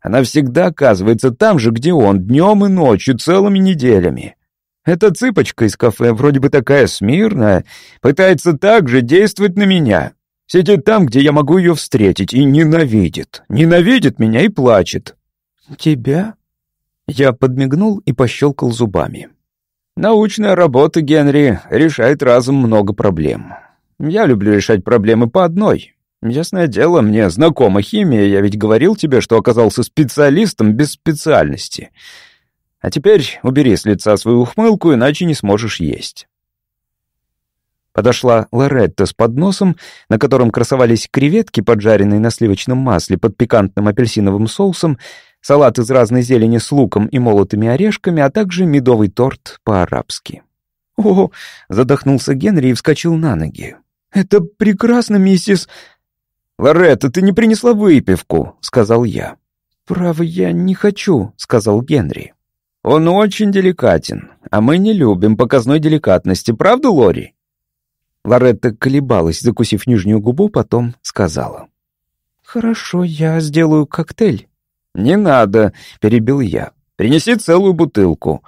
Она всегда оказывается там же, где он, днем и ночью, целыми неделями. Эта цыпочка из кафе, вроде бы такая смирная, пытается так же действовать на меня. Сидит там, где я могу ее встретить, и ненавидит. Ненавидит меня и плачет. Тебя? Я подмигнул и пощелкал зубами. Научная работа, Генри, решает разом много проблем. Я люблю решать проблемы по одной. Ясное дело, мне знакома химия, я ведь говорил тебе, что оказался специалистом без специальности. А теперь убери с лица свою ухмылку, иначе не сможешь есть. Подошла Лоретта с подносом, на котором красовались креветки, поджаренные на сливочном масле под пикантным апельсиновым соусом, салат из разной зелени с луком и молотыми орешками, а также медовый торт по-арабски. «О!» — задохнулся Генри и вскочил на ноги. «Это прекрасно, миссис...» «Лоретта, ты не принесла выпивку», — сказал я. «Право, я не хочу», — сказал Генри. «Он очень деликатен, а мы не любим показной деликатности, правда, Лори?» Лоретта колебалась, закусив нижнюю губу, потом сказала. «Хорошо, я сделаю коктейль». «Не надо», — перебил я. «Принеси целую бутылку.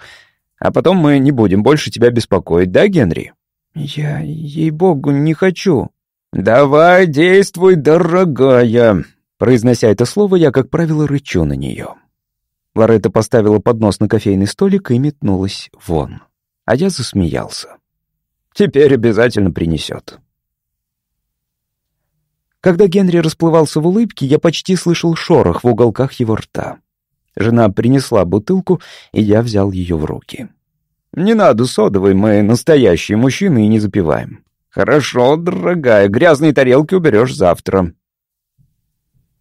А потом мы не будем больше тебя беспокоить, да, Генри?» «Я, ей-богу, не хочу». «Давай, действуй, дорогая!» Произнося это слово, я, как правило, рычу на нее. Лоретта поставила поднос на кофейный столик и метнулась вон. А я засмеялся. «Теперь обязательно принесет». Когда Генри расплывался в улыбке, я почти слышал шорох в уголках его рта. Жена принесла бутылку, и я взял ее в руки. «Не надо содовой, мы настоящие мужчины и не запиваем». «Хорошо, дорогая, грязные тарелки уберешь завтра».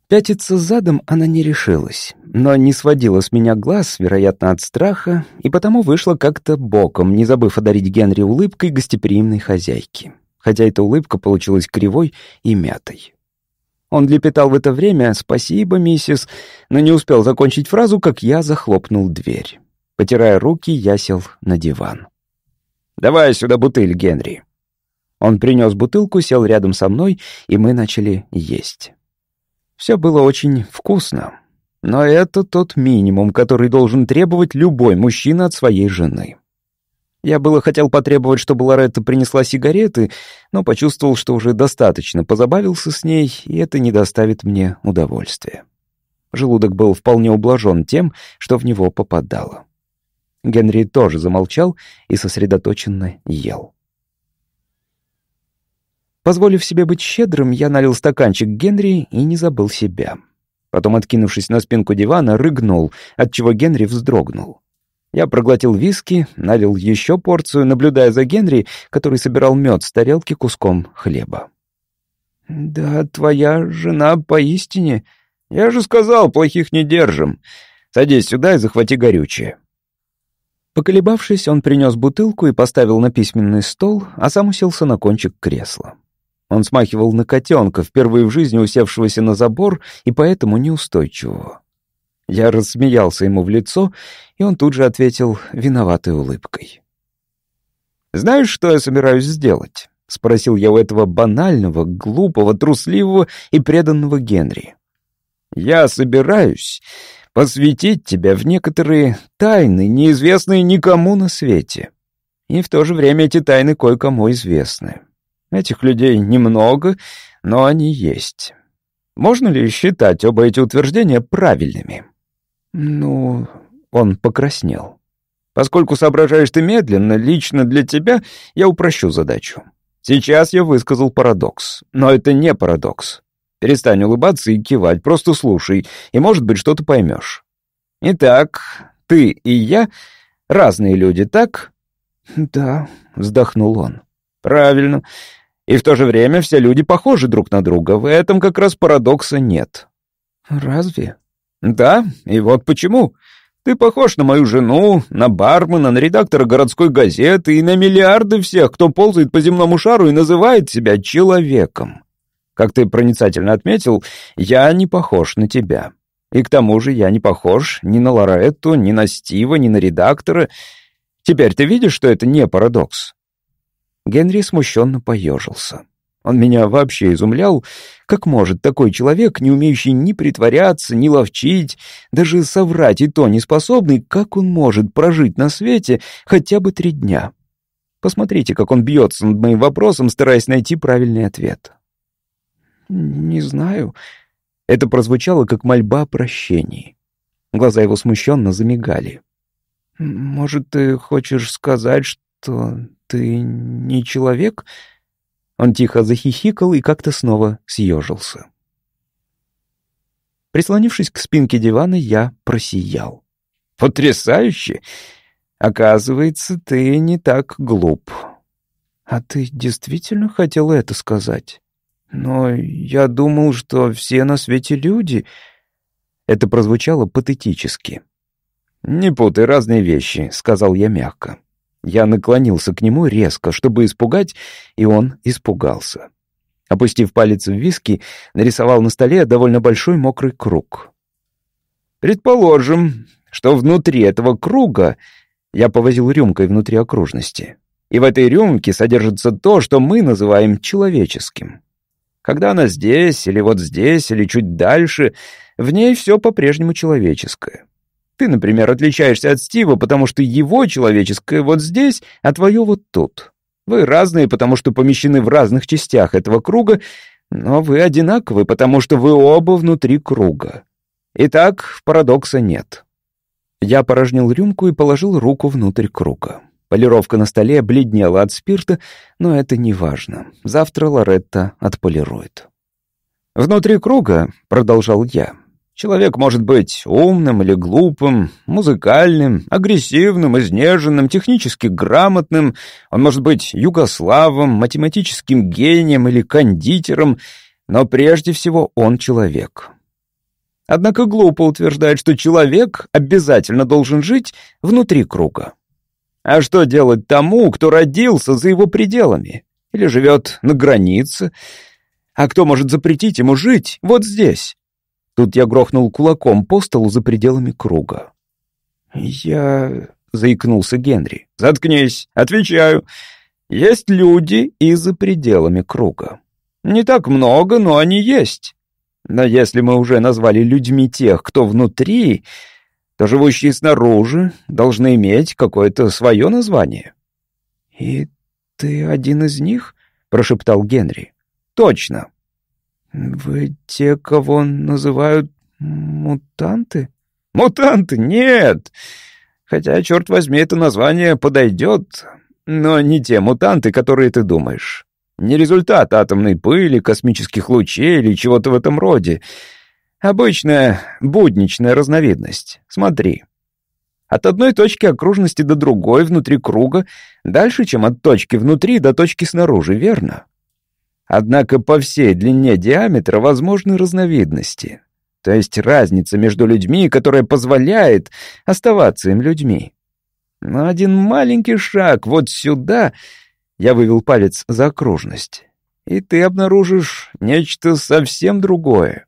Пятиться задом она не решилась, но не сводила с меня глаз, вероятно, от страха, и потому вышла как-то боком, не забыв одарить Генри улыбкой гостеприимной хозяйки. Хотя эта улыбка получилась кривой и мятой. Он лепетал в это время «Спасибо, миссис», но не успел закончить фразу, как я захлопнул дверь. Потирая руки, я сел на диван. «Давай сюда бутыль, Генри». Он принес бутылку, сел рядом со мной, и мы начали есть. Все было очень вкусно. Но это тот минимум, который должен требовать любой мужчина от своей жены. Я было хотел потребовать, чтобы Лоретта принесла сигареты, но почувствовал, что уже достаточно позабавился с ней, и это не доставит мне удовольствия. Желудок был вполне ублажен тем, что в него попадало. Генри тоже замолчал и сосредоточенно ел. Позволив себе быть щедрым, я налил стаканчик Генри и не забыл себя. Потом, откинувшись на спинку дивана, рыгнул, отчего Генри вздрогнул. Я проглотил виски, налил еще порцию, наблюдая за Генри, который собирал мед с тарелки куском хлеба. «Да, твоя жена поистине...» «Я же сказал, плохих не держим. Садись сюда и захвати горючее». Поколебавшись, он принес бутылку и поставил на письменный стол, а сам уселся на кончик кресла. Он смахивал на котенка, впервые в жизни усевшегося на забор и поэтому неустойчивого. Я рассмеялся ему в лицо, и он тут же ответил виноватой улыбкой. «Знаешь, что я собираюсь сделать?» — спросил я у этого банального, глупого, трусливого и преданного Генри. «Я собираюсь посвятить тебя в некоторые тайны, неизвестные никому на свете. И в то же время эти тайны кое-кому известны. Этих людей немного, но они есть. Можно ли считать оба эти утверждения правильными? Ну, он покраснел. Поскольку соображаешь ты медленно, лично для тебя я упрощу задачу. Сейчас я высказал парадокс, но это не парадокс. Перестань улыбаться и кивать, просто слушай, и, может быть, что-то поймешь. Итак, ты и я — разные люди, так? Да, вздохнул он. Правильно. И в то же время все люди похожи друг на друга. В этом как раз парадокса нет. Разве? Да, и вот почему. Ты похож на мою жену, на бармена, на редактора городской газеты и на миллиарды всех, кто ползает по земному шару и называет себя человеком. Как ты проницательно отметил, я не похож на тебя. И к тому же я не похож ни на Лоретту, ни на Стива, ни на редактора. Теперь ты видишь, что это не парадокс? Генри смущенно поежился. Он меня вообще изумлял, как может такой человек, не умеющий ни притворяться, ни ловчить, даже соврать и то не способный, как он может прожить на свете хотя бы три дня? Посмотрите, как он бьется над моим вопросом, стараясь найти правильный ответ. «Не знаю». Это прозвучало, как мольба о прощении. Глаза его смущенно замигали. «Может, ты хочешь сказать, что ты не человек?» Он тихо захихикал и как-то снова съежился. Прислонившись к спинке дивана, я просиял. «Потрясающе! Оказывается, ты не так глуп». «А ты действительно хотел это сказать?» «Но я думал, что все на свете люди...» Это прозвучало патетически. «Не путай разные вещи», — сказал я мягко. Я наклонился к нему резко, чтобы испугать, и он испугался. Опустив палец в виски, нарисовал на столе довольно большой мокрый круг. «Предположим, что внутри этого круга...» Я повозил рюмкой внутри окружности. «И в этой рюмке содержится то, что мы называем человеческим. Когда она здесь, или вот здесь, или чуть дальше, в ней все по-прежнему человеческое. Ты, например, отличаешься от Стива, потому что его человеческое вот здесь, а твое вот тут. Вы разные, потому что помещены в разных частях этого круга, но вы одинаковы, потому что вы оба внутри круга. Итак, парадокса нет. Я порожнил рюмку и положил руку внутрь круга. Полировка на столе бледнела от спирта, но это не важно. Завтра Лоретта отполирует. «Внутри круга», — продолжал я, Человек может быть умным или глупым, музыкальным, агрессивным, изнеженным, технически грамотным, он может быть югославом, математическим гением или кондитером, но прежде всего он человек. Однако глупо утверждать, что человек обязательно должен жить внутри круга. А что делать тому, кто родился за его пределами или живет на границе? А кто может запретить ему жить вот здесь? Тут я грохнул кулаком по столу за пределами круга. «Я...» — заикнулся Генри. «Заткнись, отвечаю. Есть люди и за пределами круга. Не так много, но они есть. Но если мы уже назвали людьми тех, кто внутри, то живущие снаружи должны иметь какое-то свое название». «И ты один из них?» — прошептал Генри. «Точно. «Вы те, кого называют мутанты?» «Мутанты? Нет! Хотя, черт возьми, это название подойдет, но не те мутанты, которые ты думаешь. Не результат атомной пыли, космических лучей или чего-то в этом роде. Обычная будничная разновидность. Смотри». От одной точки окружности до другой внутри круга дальше, чем от точки внутри до точки снаружи, верно? Однако по всей длине диаметра возможны разновидности. То есть разница между людьми, которая позволяет оставаться им людьми. Но один маленький шаг вот сюда, я вывел палец за окружность, и ты обнаружишь нечто совсем другое.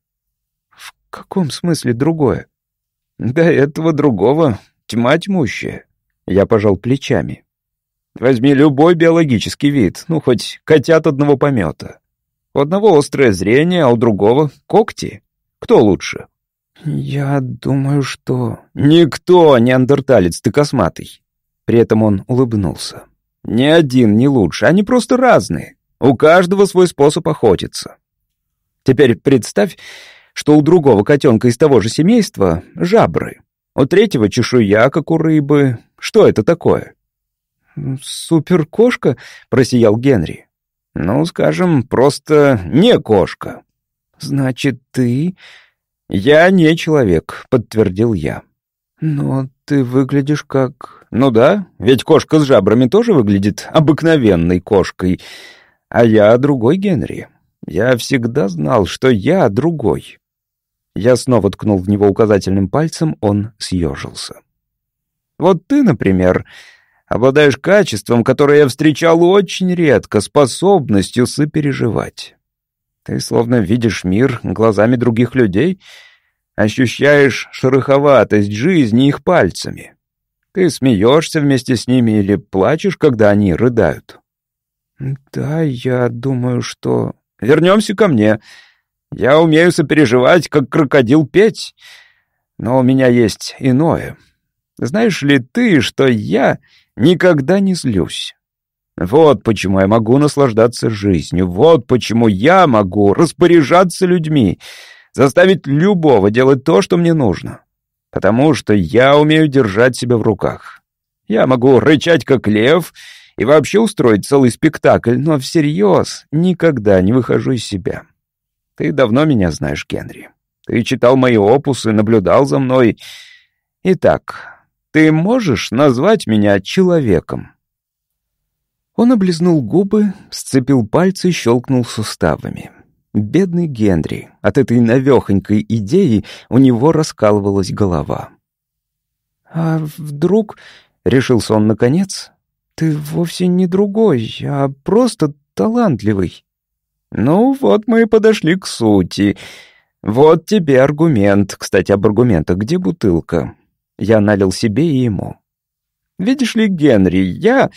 В каком смысле другое? До этого другого тьма тьмущая. Я пожал плечами. Возьми любой биологический вид, ну, хоть котят одного помета. У одного острое зрение, а у другого — когти. Кто лучше? Я думаю, что... Никто, неандерталец, ты косматый. При этом он улыбнулся. Ни один не лучше, они просто разные. У каждого свой способ охотиться. Теперь представь, что у другого котенка из того же семейства — жабры. У третьего чешуя, как у рыбы. Что это такое? «Суперкошка?» — просиял Генри. «Ну, скажем, просто не кошка». «Значит, ты...» «Я не человек», — подтвердил я. «Но ты выглядишь как...» «Ну да, ведь кошка с жабрами тоже выглядит обыкновенной кошкой. А я другой Генри. Я всегда знал, что я другой». Я снова ткнул в него указательным пальцем, он съежился. «Вот ты, например, обладаешь качеством, которое я встречал очень редко, способностью сопереживать. Ты словно видишь мир глазами других людей, ощущаешь шероховатость жизни их пальцами. Ты смеешься вместе с ними или плачешь, когда они рыдают. Да, я думаю, что... Вернемся ко мне. Я умею сопереживать, как крокодил петь, но у меня есть иное. Знаешь ли ты, что я никогда не злюсь. Вот почему я могу наслаждаться жизнью, вот почему я могу распоряжаться людьми, заставить любого делать то, что мне нужно. Потому что я умею держать себя в руках. Я могу рычать, как лев, и вообще устроить целый спектакль, но всерьез никогда не выхожу из себя. Ты давно меня знаешь, Генри. Ты читал мои опусы, наблюдал за мной. Итак, ты можешь назвать меня человеком?» Он облизнул губы, сцепил пальцы и щелкнул суставами. Бедный Генри. От этой навехонькой идеи у него раскалывалась голова. «А вдруг, — решился он наконец, — ты вовсе не другой, а просто талантливый?» «Ну, вот мы и подошли к сути. Вот тебе аргумент. Кстати, об аргументах. Где бутылка?» Я налил себе и ему. «Видишь ли, Генри, я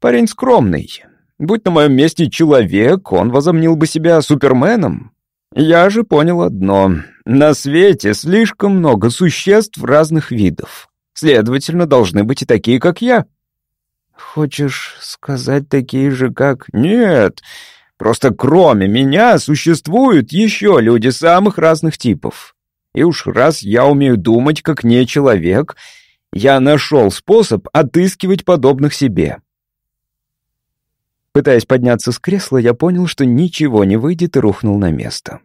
парень скромный. Будь на моем месте человек, он возомнил бы себя суперменом. Я же понял одно. На свете слишком много существ разных видов. Следовательно, должны быть и такие, как я. Хочешь сказать такие же, как... Нет, просто кроме меня существуют еще люди самых разных типов. И уж раз я умею думать как не человек, я нашел способ отыскивать подобных себе. Пытаясь подняться с кресла, я понял, что ничего не выйдет и рухнул на место.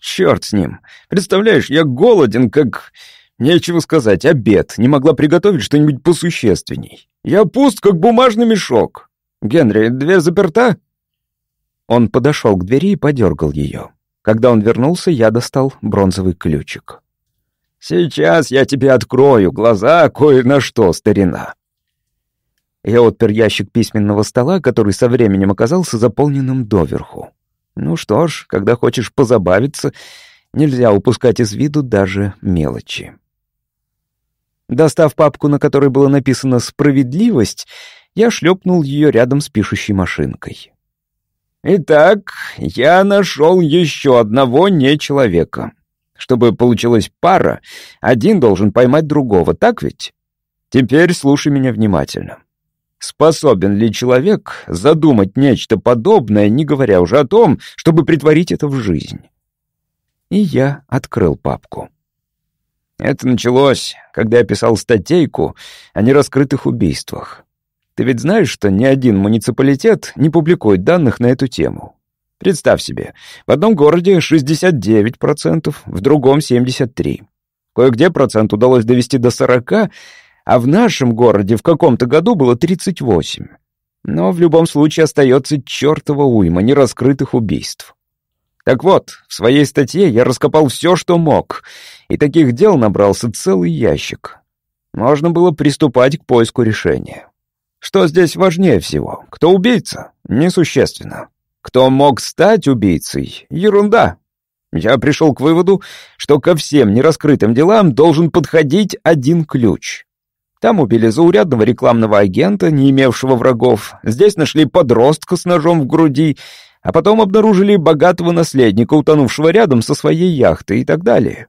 Черт с ним. Представляешь, я голоден, как... Нечего сказать, обед. Не могла приготовить что-нибудь посущественней. Я пуст, как бумажный мешок. Генри, дверь заперта?» Он подошел к двери и подергал ее. Когда он вернулся, я достал бронзовый ключик. «Сейчас я тебе открою глаза кое на что, старина». Я отпер ящик письменного стола, который со временем оказался заполненным доверху. Ну что ж, когда хочешь позабавиться, нельзя упускать из виду даже мелочи. Достав папку, на которой было написано «Справедливость», я шлепнул ее рядом с пишущей машинкой. «Итак, я нашел еще одного нечеловека. Чтобы получилась пара, один должен поймать другого, так ведь? Теперь слушай меня внимательно. Способен ли человек задумать нечто подобное, не говоря уже о том, чтобы притворить это в жизнь?» И я открыл папку. Это началось, когда я писал статейку о нераскрытых убийствах. Ты ведь знаешь, что ни один муниципалитет не публикует данных на эту тему. Представь себе, в одном городе 69%, в другом 73%. Кое-где процент удалось довести до 40%, а в нашем городе в каком-то году было 38%. Но в любом случае остается чертова уйма нераскрытых убийств. Так вот, в своей статье я раскопал все, что мог, и таких дел набрался целый ящик. Можно было приступать к поиску решения. Что здесь важнее всего? Кто убийца? Несущественно. Кто мог стать убийцей? Ерунда. Я пришел к выводу, что ко всем нераскрытым делам должен подходить один ключ. Там убили заурядного рекламного агента, не имевшего врагов. Здесь нашли подростка с ножом в груди — а потом обнаружили богатого наследника, утонувшего рядом со своей яхтой и так далее.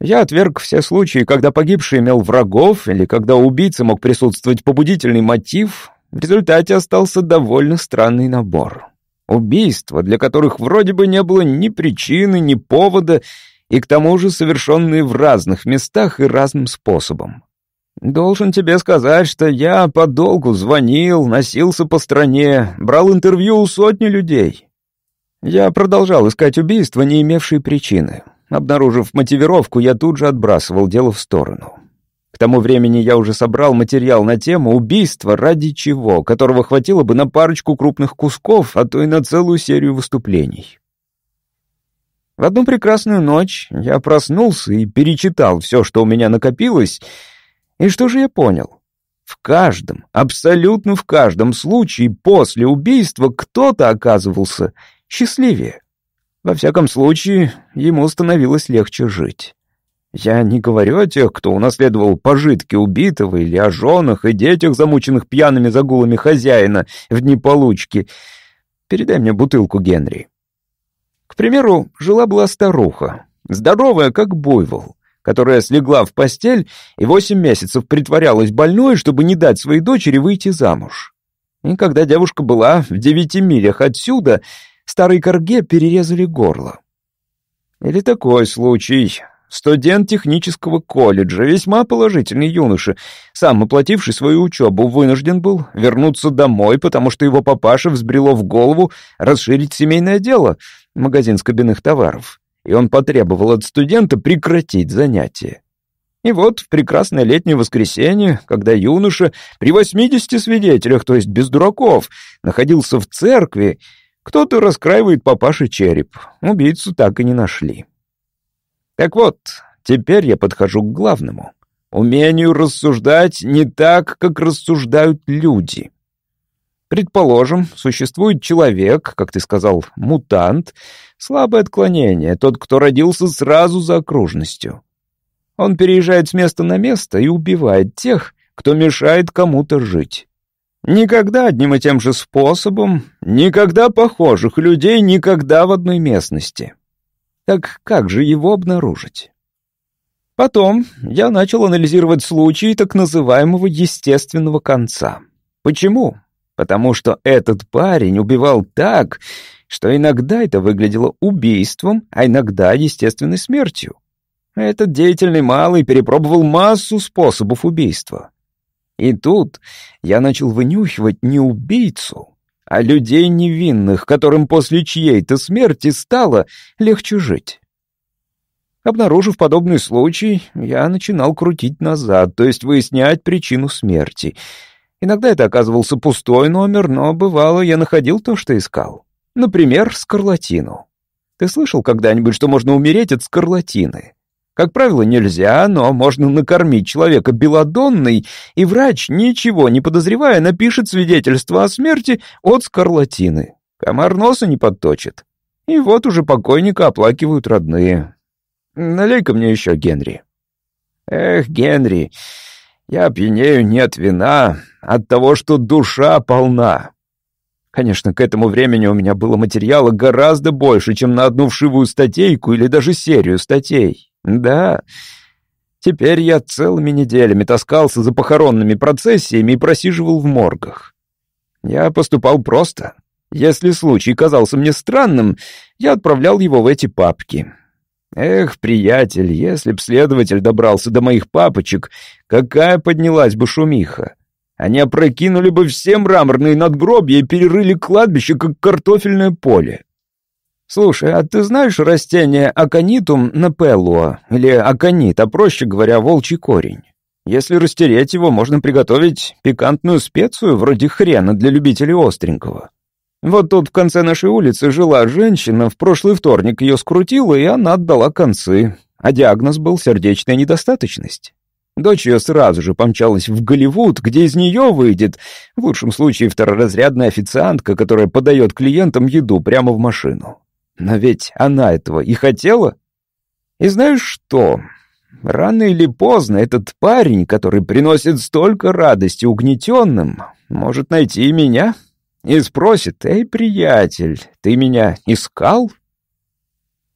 Я отверг все случаи, когда погибший имел врагов или когда у убийцы мог присутствовать побудительный мотив. В результате остался довольно странный набор. Убийства, для которых вроде бы не было ни причины, ни повода, и к тому же совершенные в разных местах и разным способом. Должен тебе сказать, что я подолгу звонил, носился по стране, брал интервью у сотни людей. Я продолжал искать убийства, не имевшие причины. Обнаружив мотивировку, я тут же отбрасывал дело в сторону. К тому времени я уже собрал материал на тему убийства ради чего, которого хватило бы на парочку крупных кусков, а то и на целую серию выступлений. В одну прекрасную ночь я проснулся и перечитал все, что у меня накопилось — и что же я понял? В каждом, абсолютно в каждом случае после убийства кто-то оказывался счастливее. Во всяком случае, ему становилось легче жить. Я не говорю о тех, кто унаследовал пожитки убитого, или о женах и детях, замученных пьяными загулами хозяина в дни получки. Передай мне бутылку, Генри. К примеру, жила-была старуха, здоровая, как буйвол которая слегла в постель и восемь месяцев притворялась больной, чтобы не дать своей дочери выйти замуж. И когда девушка была в девяти милях отсюда, старой корге перерезали горло. Или такой случай. Студент технического колледжа, весьма положительный юноша, сам оплативший свою учебу, вынужден был вернуться домой, потому что его папаша взбрело в голову расширить семейное дело, магазин скобяных товаров и он потребовал от студента прекратить занятия. И вот в прекрасное летнее воскресенье, когда юноша при 80 свидетелях, то есть без дураков, находился в церкви, кто-то раскраивает папаше череп. Убийцу так и не нашли. Так вот, теперь я подхожу к главному. Умению рассуждать не так, как рассуждают люди. Предположим, существует человек, как ты сказал, мутант, слабое отклонение, тот, кто родился сразу за окружностью. Он переезжает с места на место и убивает тех, кто мешает кому-то жить. Никогда одним и тем же способом, никогда похожих людей, никогда в одной местности. Так как же его обнаружить? Потом я начал анализировать случаи так называемого естественного конца. Почему? Потому что этот парень убивал так, что иногда это выглядело убийством, а иногда естественной смертью. Этот деятельный малый перепробовал массу способов убийства. И тут я начал вынюхивать не убийцу, а людей невинных, которым после чьей-то смерти стало легче жить. Обнаружив подобный случай, я начинал крутить назад, то есть выяснять причину смерти. Иногда это оказывался пустой номер, но бывало, я находил то, что искал. Например, скарлатину. Ты слышал когда-нибудь, что можно умереть от скарлатины? Как правило, нельзя, но можно накормить человека белодонной, и врач, ничего не подозревая, напишет свидетельство о смерти от скарлатины. Комар носа не подточит. И вот уже покойника оплакивают родные. Налей-ка мне еще, Генри. Эх, Генри, я пьянею не от вина, а от того, что душа полна. Конечно, к этому времени у меня было материала гораздо больше, чем на одну вшивую статейку или даже серию статей. Да, теперь я целыми неделями таскался за похоронными процессиями и просиживал в моргах. Я поступал просто. Если случай казался мне странным, я отправлял его в эти папки. Эх, приятель, если б следователь добрался до моих папочек, какая поднялась бы шумиха. Они опрокинули бы все мраморные надгробья и перерыли кладбище, как картофельное поле. Слушай, а ты знаешь растение аконитум напеллуа, или аконит, а проще говоря, волчий корень? Если растереть его, можно приготовить пикантную специю, вроде хрена для любителей остренького. Вот тут в конце нашей улицы жила женщина, в прошлый вторник ее скрутила, и она отдала концы. А диагноз был сердечная недостаточность. Дочь ее сразу же помчалась в Голливуд, где из нее выйдет, в лучшем случае, второразрядная официантка, которая подает клиентам еду прямо в машину. Но ведь она этого и хотела. И знаешь что? Рано или поздно этот парень, который приносит столько радости угнетенным, может найти и меня и спросит, «Эй, приятель, ты меня искал?»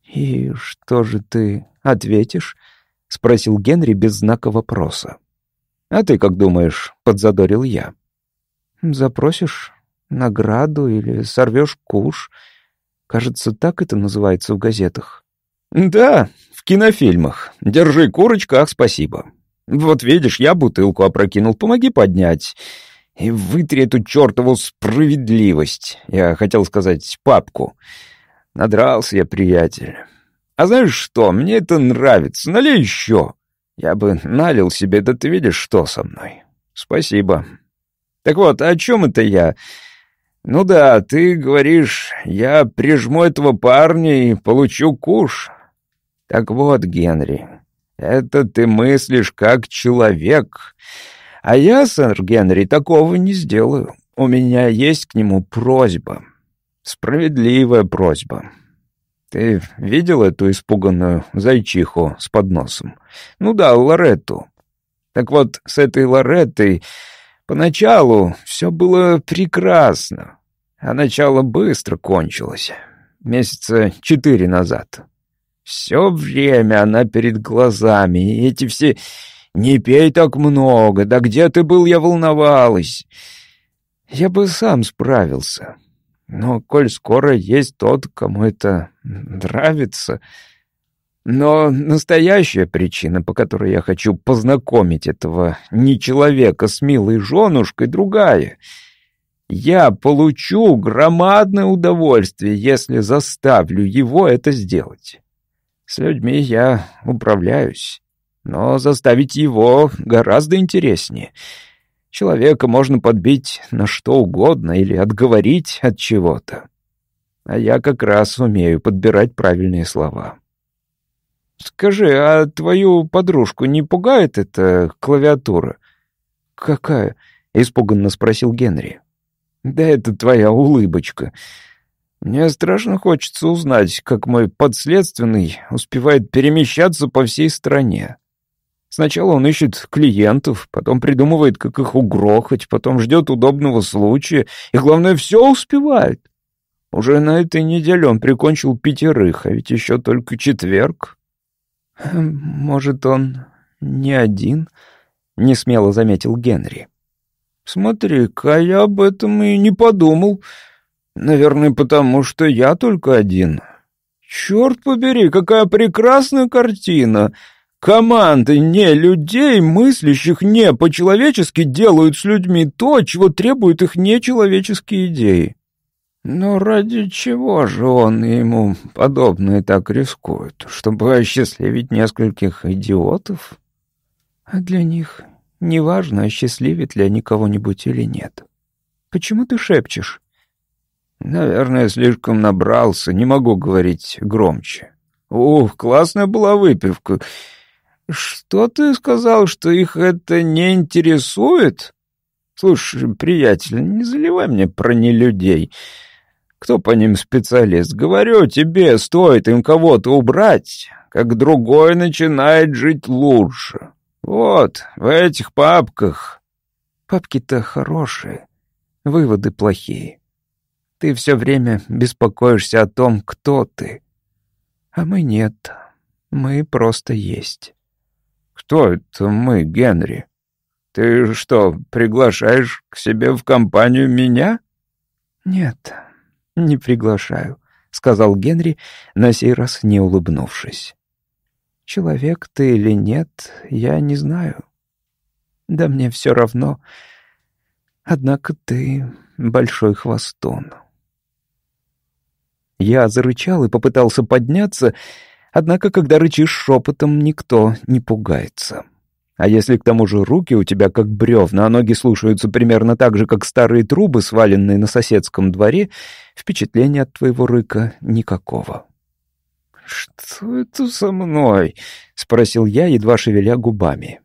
«И что же ты ответишь?» — спросил Генри без знака вопроса. «А ты как думаешь?» — подзадорил я. «Запросишь награду или сорвешь куш. Кажется, так это называется в газетах». «Да, в кинофильмах. Держи курочка, ах, спасибо. Вот видишь, я бутылку опрокинул, помоги поднять» и вытри эту чертову справедливость. Я хотел сказать папку. Надрался я, приятель. А знаешь что, мне это нравится, налей еще. Я бы налил себе, да ты видишь, что со мной. Спасибо. Так вот, о чем это я? Ну да, ты говоришь, я прижму этого парня и получу куш. Так вот, Генри, это ты мыслишь как человек. А я, сэр Генри, такого не сделаю. У меня есть к нему просьба. Справедливая просьба. Ты видел эту испуганную зайчиху с подносом? Ну да, Лоретту. Так вот, с этой Лореттой поначалу все было прекрасно, а начало быстро кончилось. Месяца четыре назад. Все время она перед глазами, и эти все «Не пей так много, да где ты был, я волновалась». Я бы сам справился. Но коль скоро есть тот, кому это нравится... Но настоящая причина, по которой я хочу познакомить этого нечеловека с милой женушкой, другая. Я получу громадное удовольствие, если заставлю его это сделать. С людьми я управляюсь. Но заставить его гораздо интереснее. Человека можно подбить на что угодно или отговорить от чего-то. А я как раз умею подбирать правильные слова. «Скажи, а твою подружку не пугает эта клавиатура?» «Какая?» — испуганно спросил Генри. «Да это твоя улыбочка. Мне страшно хочется узнать, как мой подследственный успевает перемещаться по всей стране. Сначала он ищет клиентов, потом придумывает, как их угрохать, потом ждет удобного случая, и, главное, все успевает. Уже на этой неделе он прикончил пятерых, а ведь еще только четверг». «Может, он не один?» — несмело заметил Генри. «Смотри-ка, я об этом и не подумал. Наверное, потому что я только один. Черт побери, какая прекрасная картина! Команды не людей, мыслящих не по-человечески, делают с людьми то, чего требуют их нечеловеческие идеи. Но ради чего же он и ему подобные так рискуют? Чтобы осчастливить нескольких идиотов? А для них неважно, осчастливит ли они кого-нибудь или нет. Почему ты шепчешь? Наверное, слишком набрался, не могу говорить громче. Ух, классная была выпивка. Что ты сказал, что их это не интересует? Слушай, приятель, не заливай мне про нелюдей. Кто по ним специалист? Говорю тебе, стоит им кого-то убрать, как другой начинает жить лучше. Вот, в этих папках. Папки-то хорошие, выводы плохие. Ты все время беспокоишься о том, кто ты. А мы нет, мы просто есть. Кто это мы, Генри? Ты что, приглашаешь к себе в компанию меня? Нет, не приглашаю, сказал Генри, на сей раз не улыбнувшись. Человек ты или нет, я не знаю. Да мне все равно. Однако ты большой хвостун. Я зарычал и попытался подняться, однако, когда рычишь шепотом, никто не пугается. А если к тому же руки у тебя как бревна, а ноги слушаются примерно так же, как старые трубы, сваленные на соседском дворе, впечатления от твоего рыка никакого. «Что это со мной?» — спросил я, едва шевеля губами.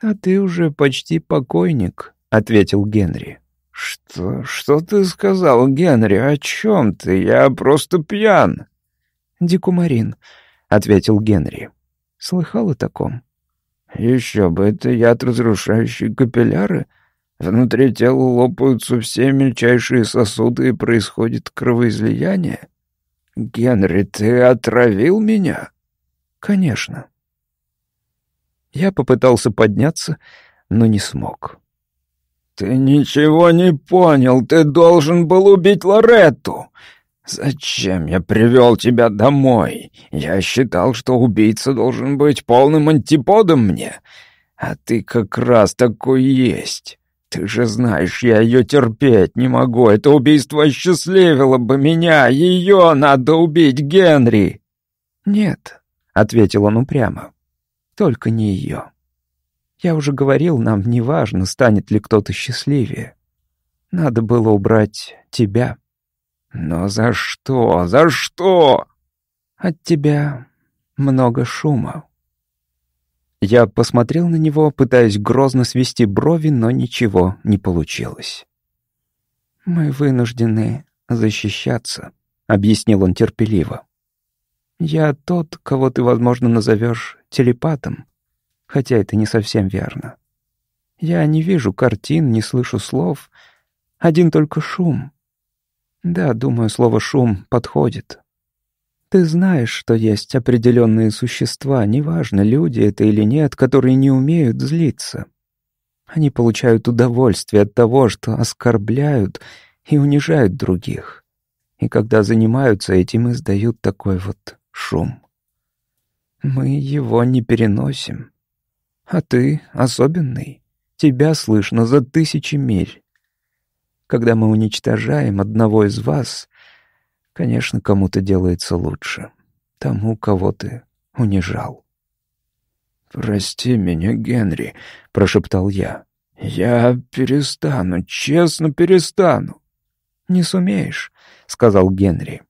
«А ты уже почти покойник», — ответил Генри. «Что? Что ты сказал, Генри? О чем ты? Я просто пьян». «Дикумарин», — ответил Генри. «Слыхал о таком?» «Еще бы, это яд, разрушающий капилляры. Внутри тела лопаются все мельчайшие сосуды и происходит кровоизлияние. Генри, ты отравил меня?» «Конечно». Я попытался подняться, но не смог. «Ты ничего не понял, ты должен был убить Лоретту. Зачем я привел тебя домой? Я считал, что убийца должен быть полным антиподом мне, а ты как раз такой есть. Ты же знаешь, я ее терпеть не могу, это убийство осчастливило бы меня, ее надо убить, Генри!» «Нет», — ответил он упрямо, — «только не ее». Я уже говорил, нам не важно, станет ли кто-то счастливее. Надо было убрать тебя. Но за что? За что? От тебя много шума. Я посмотрел на него, пытаясь грозно свести брови, но ничего не получилось. «Мы вынуждены защищаться», — объяснил он терпеливо. «Я тот, кого ты, возможно, назовешь телепатом хотя это не совсем верно. Я не вижу картин, не слышу слов, один только шум. Да, думаю, слово «шум» подходит. Ты знаешь, что есть определенные существа, неважно, люди это или нет, которые не умеют злиться. Они получают удовольствие от того, что оскорбляют и унижают других. И когда занимаются этим, издают такой вот шум. Мы его не переносим. А ты особенный. Тебя слышно за тысячи миль. Когда мы уничтожаем одного из вас, конечно, кому-то делается лучше. Тому, кого ты унижал. «Прости меня, Генри», — прошептал я. «Я перестану, честно перестану». «Не сумеешь», — сказал Генри.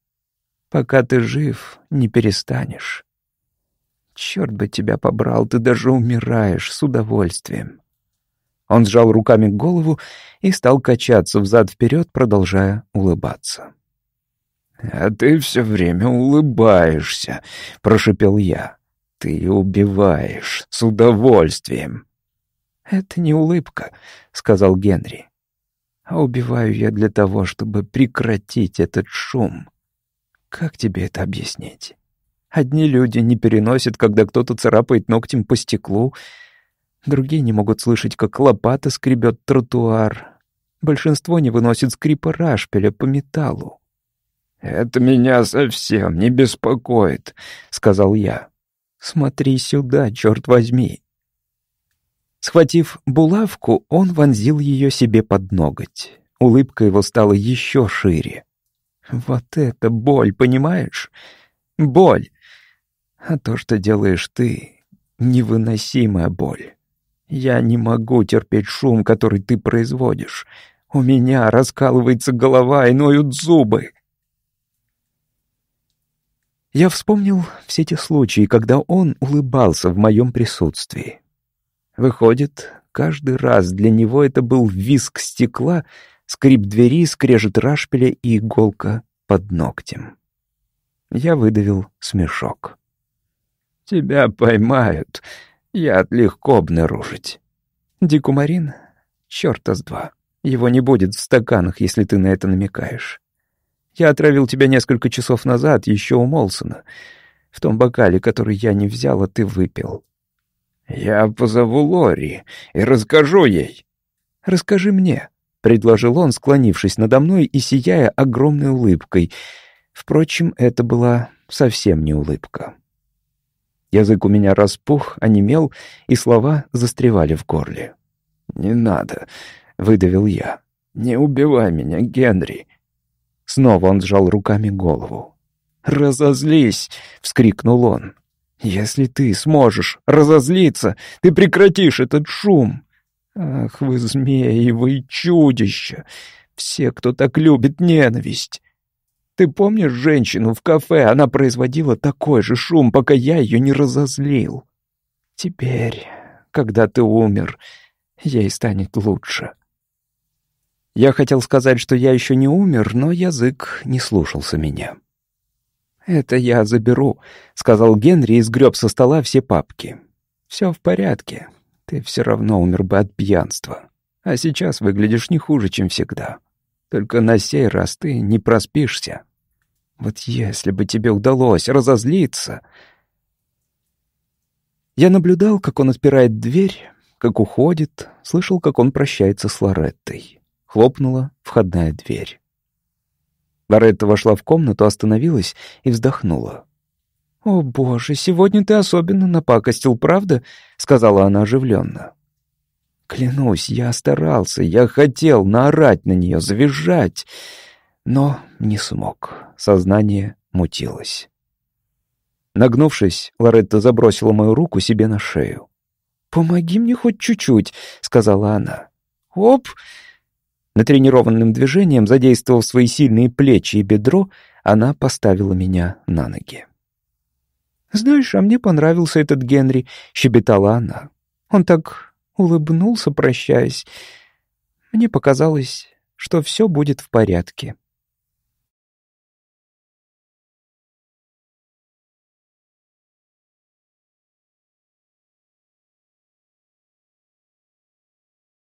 «Пока ты жив, не перестанешь. Черт бы тебя побрал, ты даже умираешь с удовольствием. Он сжал руками голову и стал качаться взад-вперед, продолжая улыбаться. «А ты все время улыбаешься», — прошепел я. «Ты убиваешь с удовольствием». «Это не улыбка», — сказал Генри. А убиваю я для того, чтобы прекратить этот шум. Как тебе это объяснить? Одни люди не переносят, когда кто-то царапает ногтем по стеклу, другие не могут слышать, как лопата скребет тротуар. Большинство не выносит скрипа рашпиля по металлу. «Это меня совсем не беспокоит», — сказал я. «Смотри сюда, черт возьми». Схватив булавку, он вонзил ее себе под ноготь. Улыбка его стала еще шире. «Вот это боль, понимаешь? Боль! А то, что делаешь ты, невыносимая боль. Я не могу терпеть шум, который ты производишь. У меня раскалывается голова и ноют зубы. Я вспомнил все те случаи, когда он улыбался в моем присутствии. Выходит, каждый раз для него это был визг стекла, скрип двери, скрежет рашпиля и иголка под ногтем. Я выдавил смешок. Тебя поймают. Я легко обнаружить. Дикумарин? Чёрта с два. Его не будет в стаканах, если ты на это намекаешь. Я отравил тебя несколько часов назад, еще у Молсона. В том бокале, который я не взял, а ты выпил. Я позову Лори и расскажу ей. Расскажи мне, — предложил он, склонившись надо мной и сияя огромной улыбкой. Впрочем, это была совсем не улыбка. Язык у меня распух, онемел, и слова застревали в горле. «Не надо», — выдавил я. «Не убивай меня, Генри». Снова он сжал руками голову. «Разозлись!» — вскрикнул он. «Если ты сможешь разозлиться, ты прекратишь этот шум. Ах, вы змеи, вы чудища! Все, кто так любит ненависть. Ты помнишь женщину в кафе? Она производила такой же шум, пока я ее не разозлил. Теперь, когда ты умер, ей станет лучше. Я хотел сказать, что я еще не умер, но язык не слушался меня. «Это я заберу», — сказал Генри и сгреб со стола все папки. «Все в порядке. Ты все равно умер бы от пьянства. А сейчас выглядишь не хуже, чем всегда. Только на сей раз ты не проспишься. Вот если бы тебе удалось разозлиться... Я наблюдал, как он отпирает дверь, как уходит, слышал, как он прощается с Лореттой. Хлопнула входная дверь. Лоретта вошла в комнату, остановилась и вздохнула. «О, боже, сегодня ты особенно напакостил, правда?» — сказала она оживленно. Клянусь, я старался, я хотел наорать на нее, завизжать, но не смог. Сознание мутилось. Нагнувшись, Лоретта забросила мою руку себе на шею. «Помоги мне хоть чуть-чуть», — сказала она. «Оп!» Натренированным движением, задействовав свои сильные плечи и бедро, она поставила меня на ноги. «Знаешь, а мне понравился этот Генри», — щебетала она. «Он так улыбнулся, прощаясь. Мне показалось, что все будет в порядке.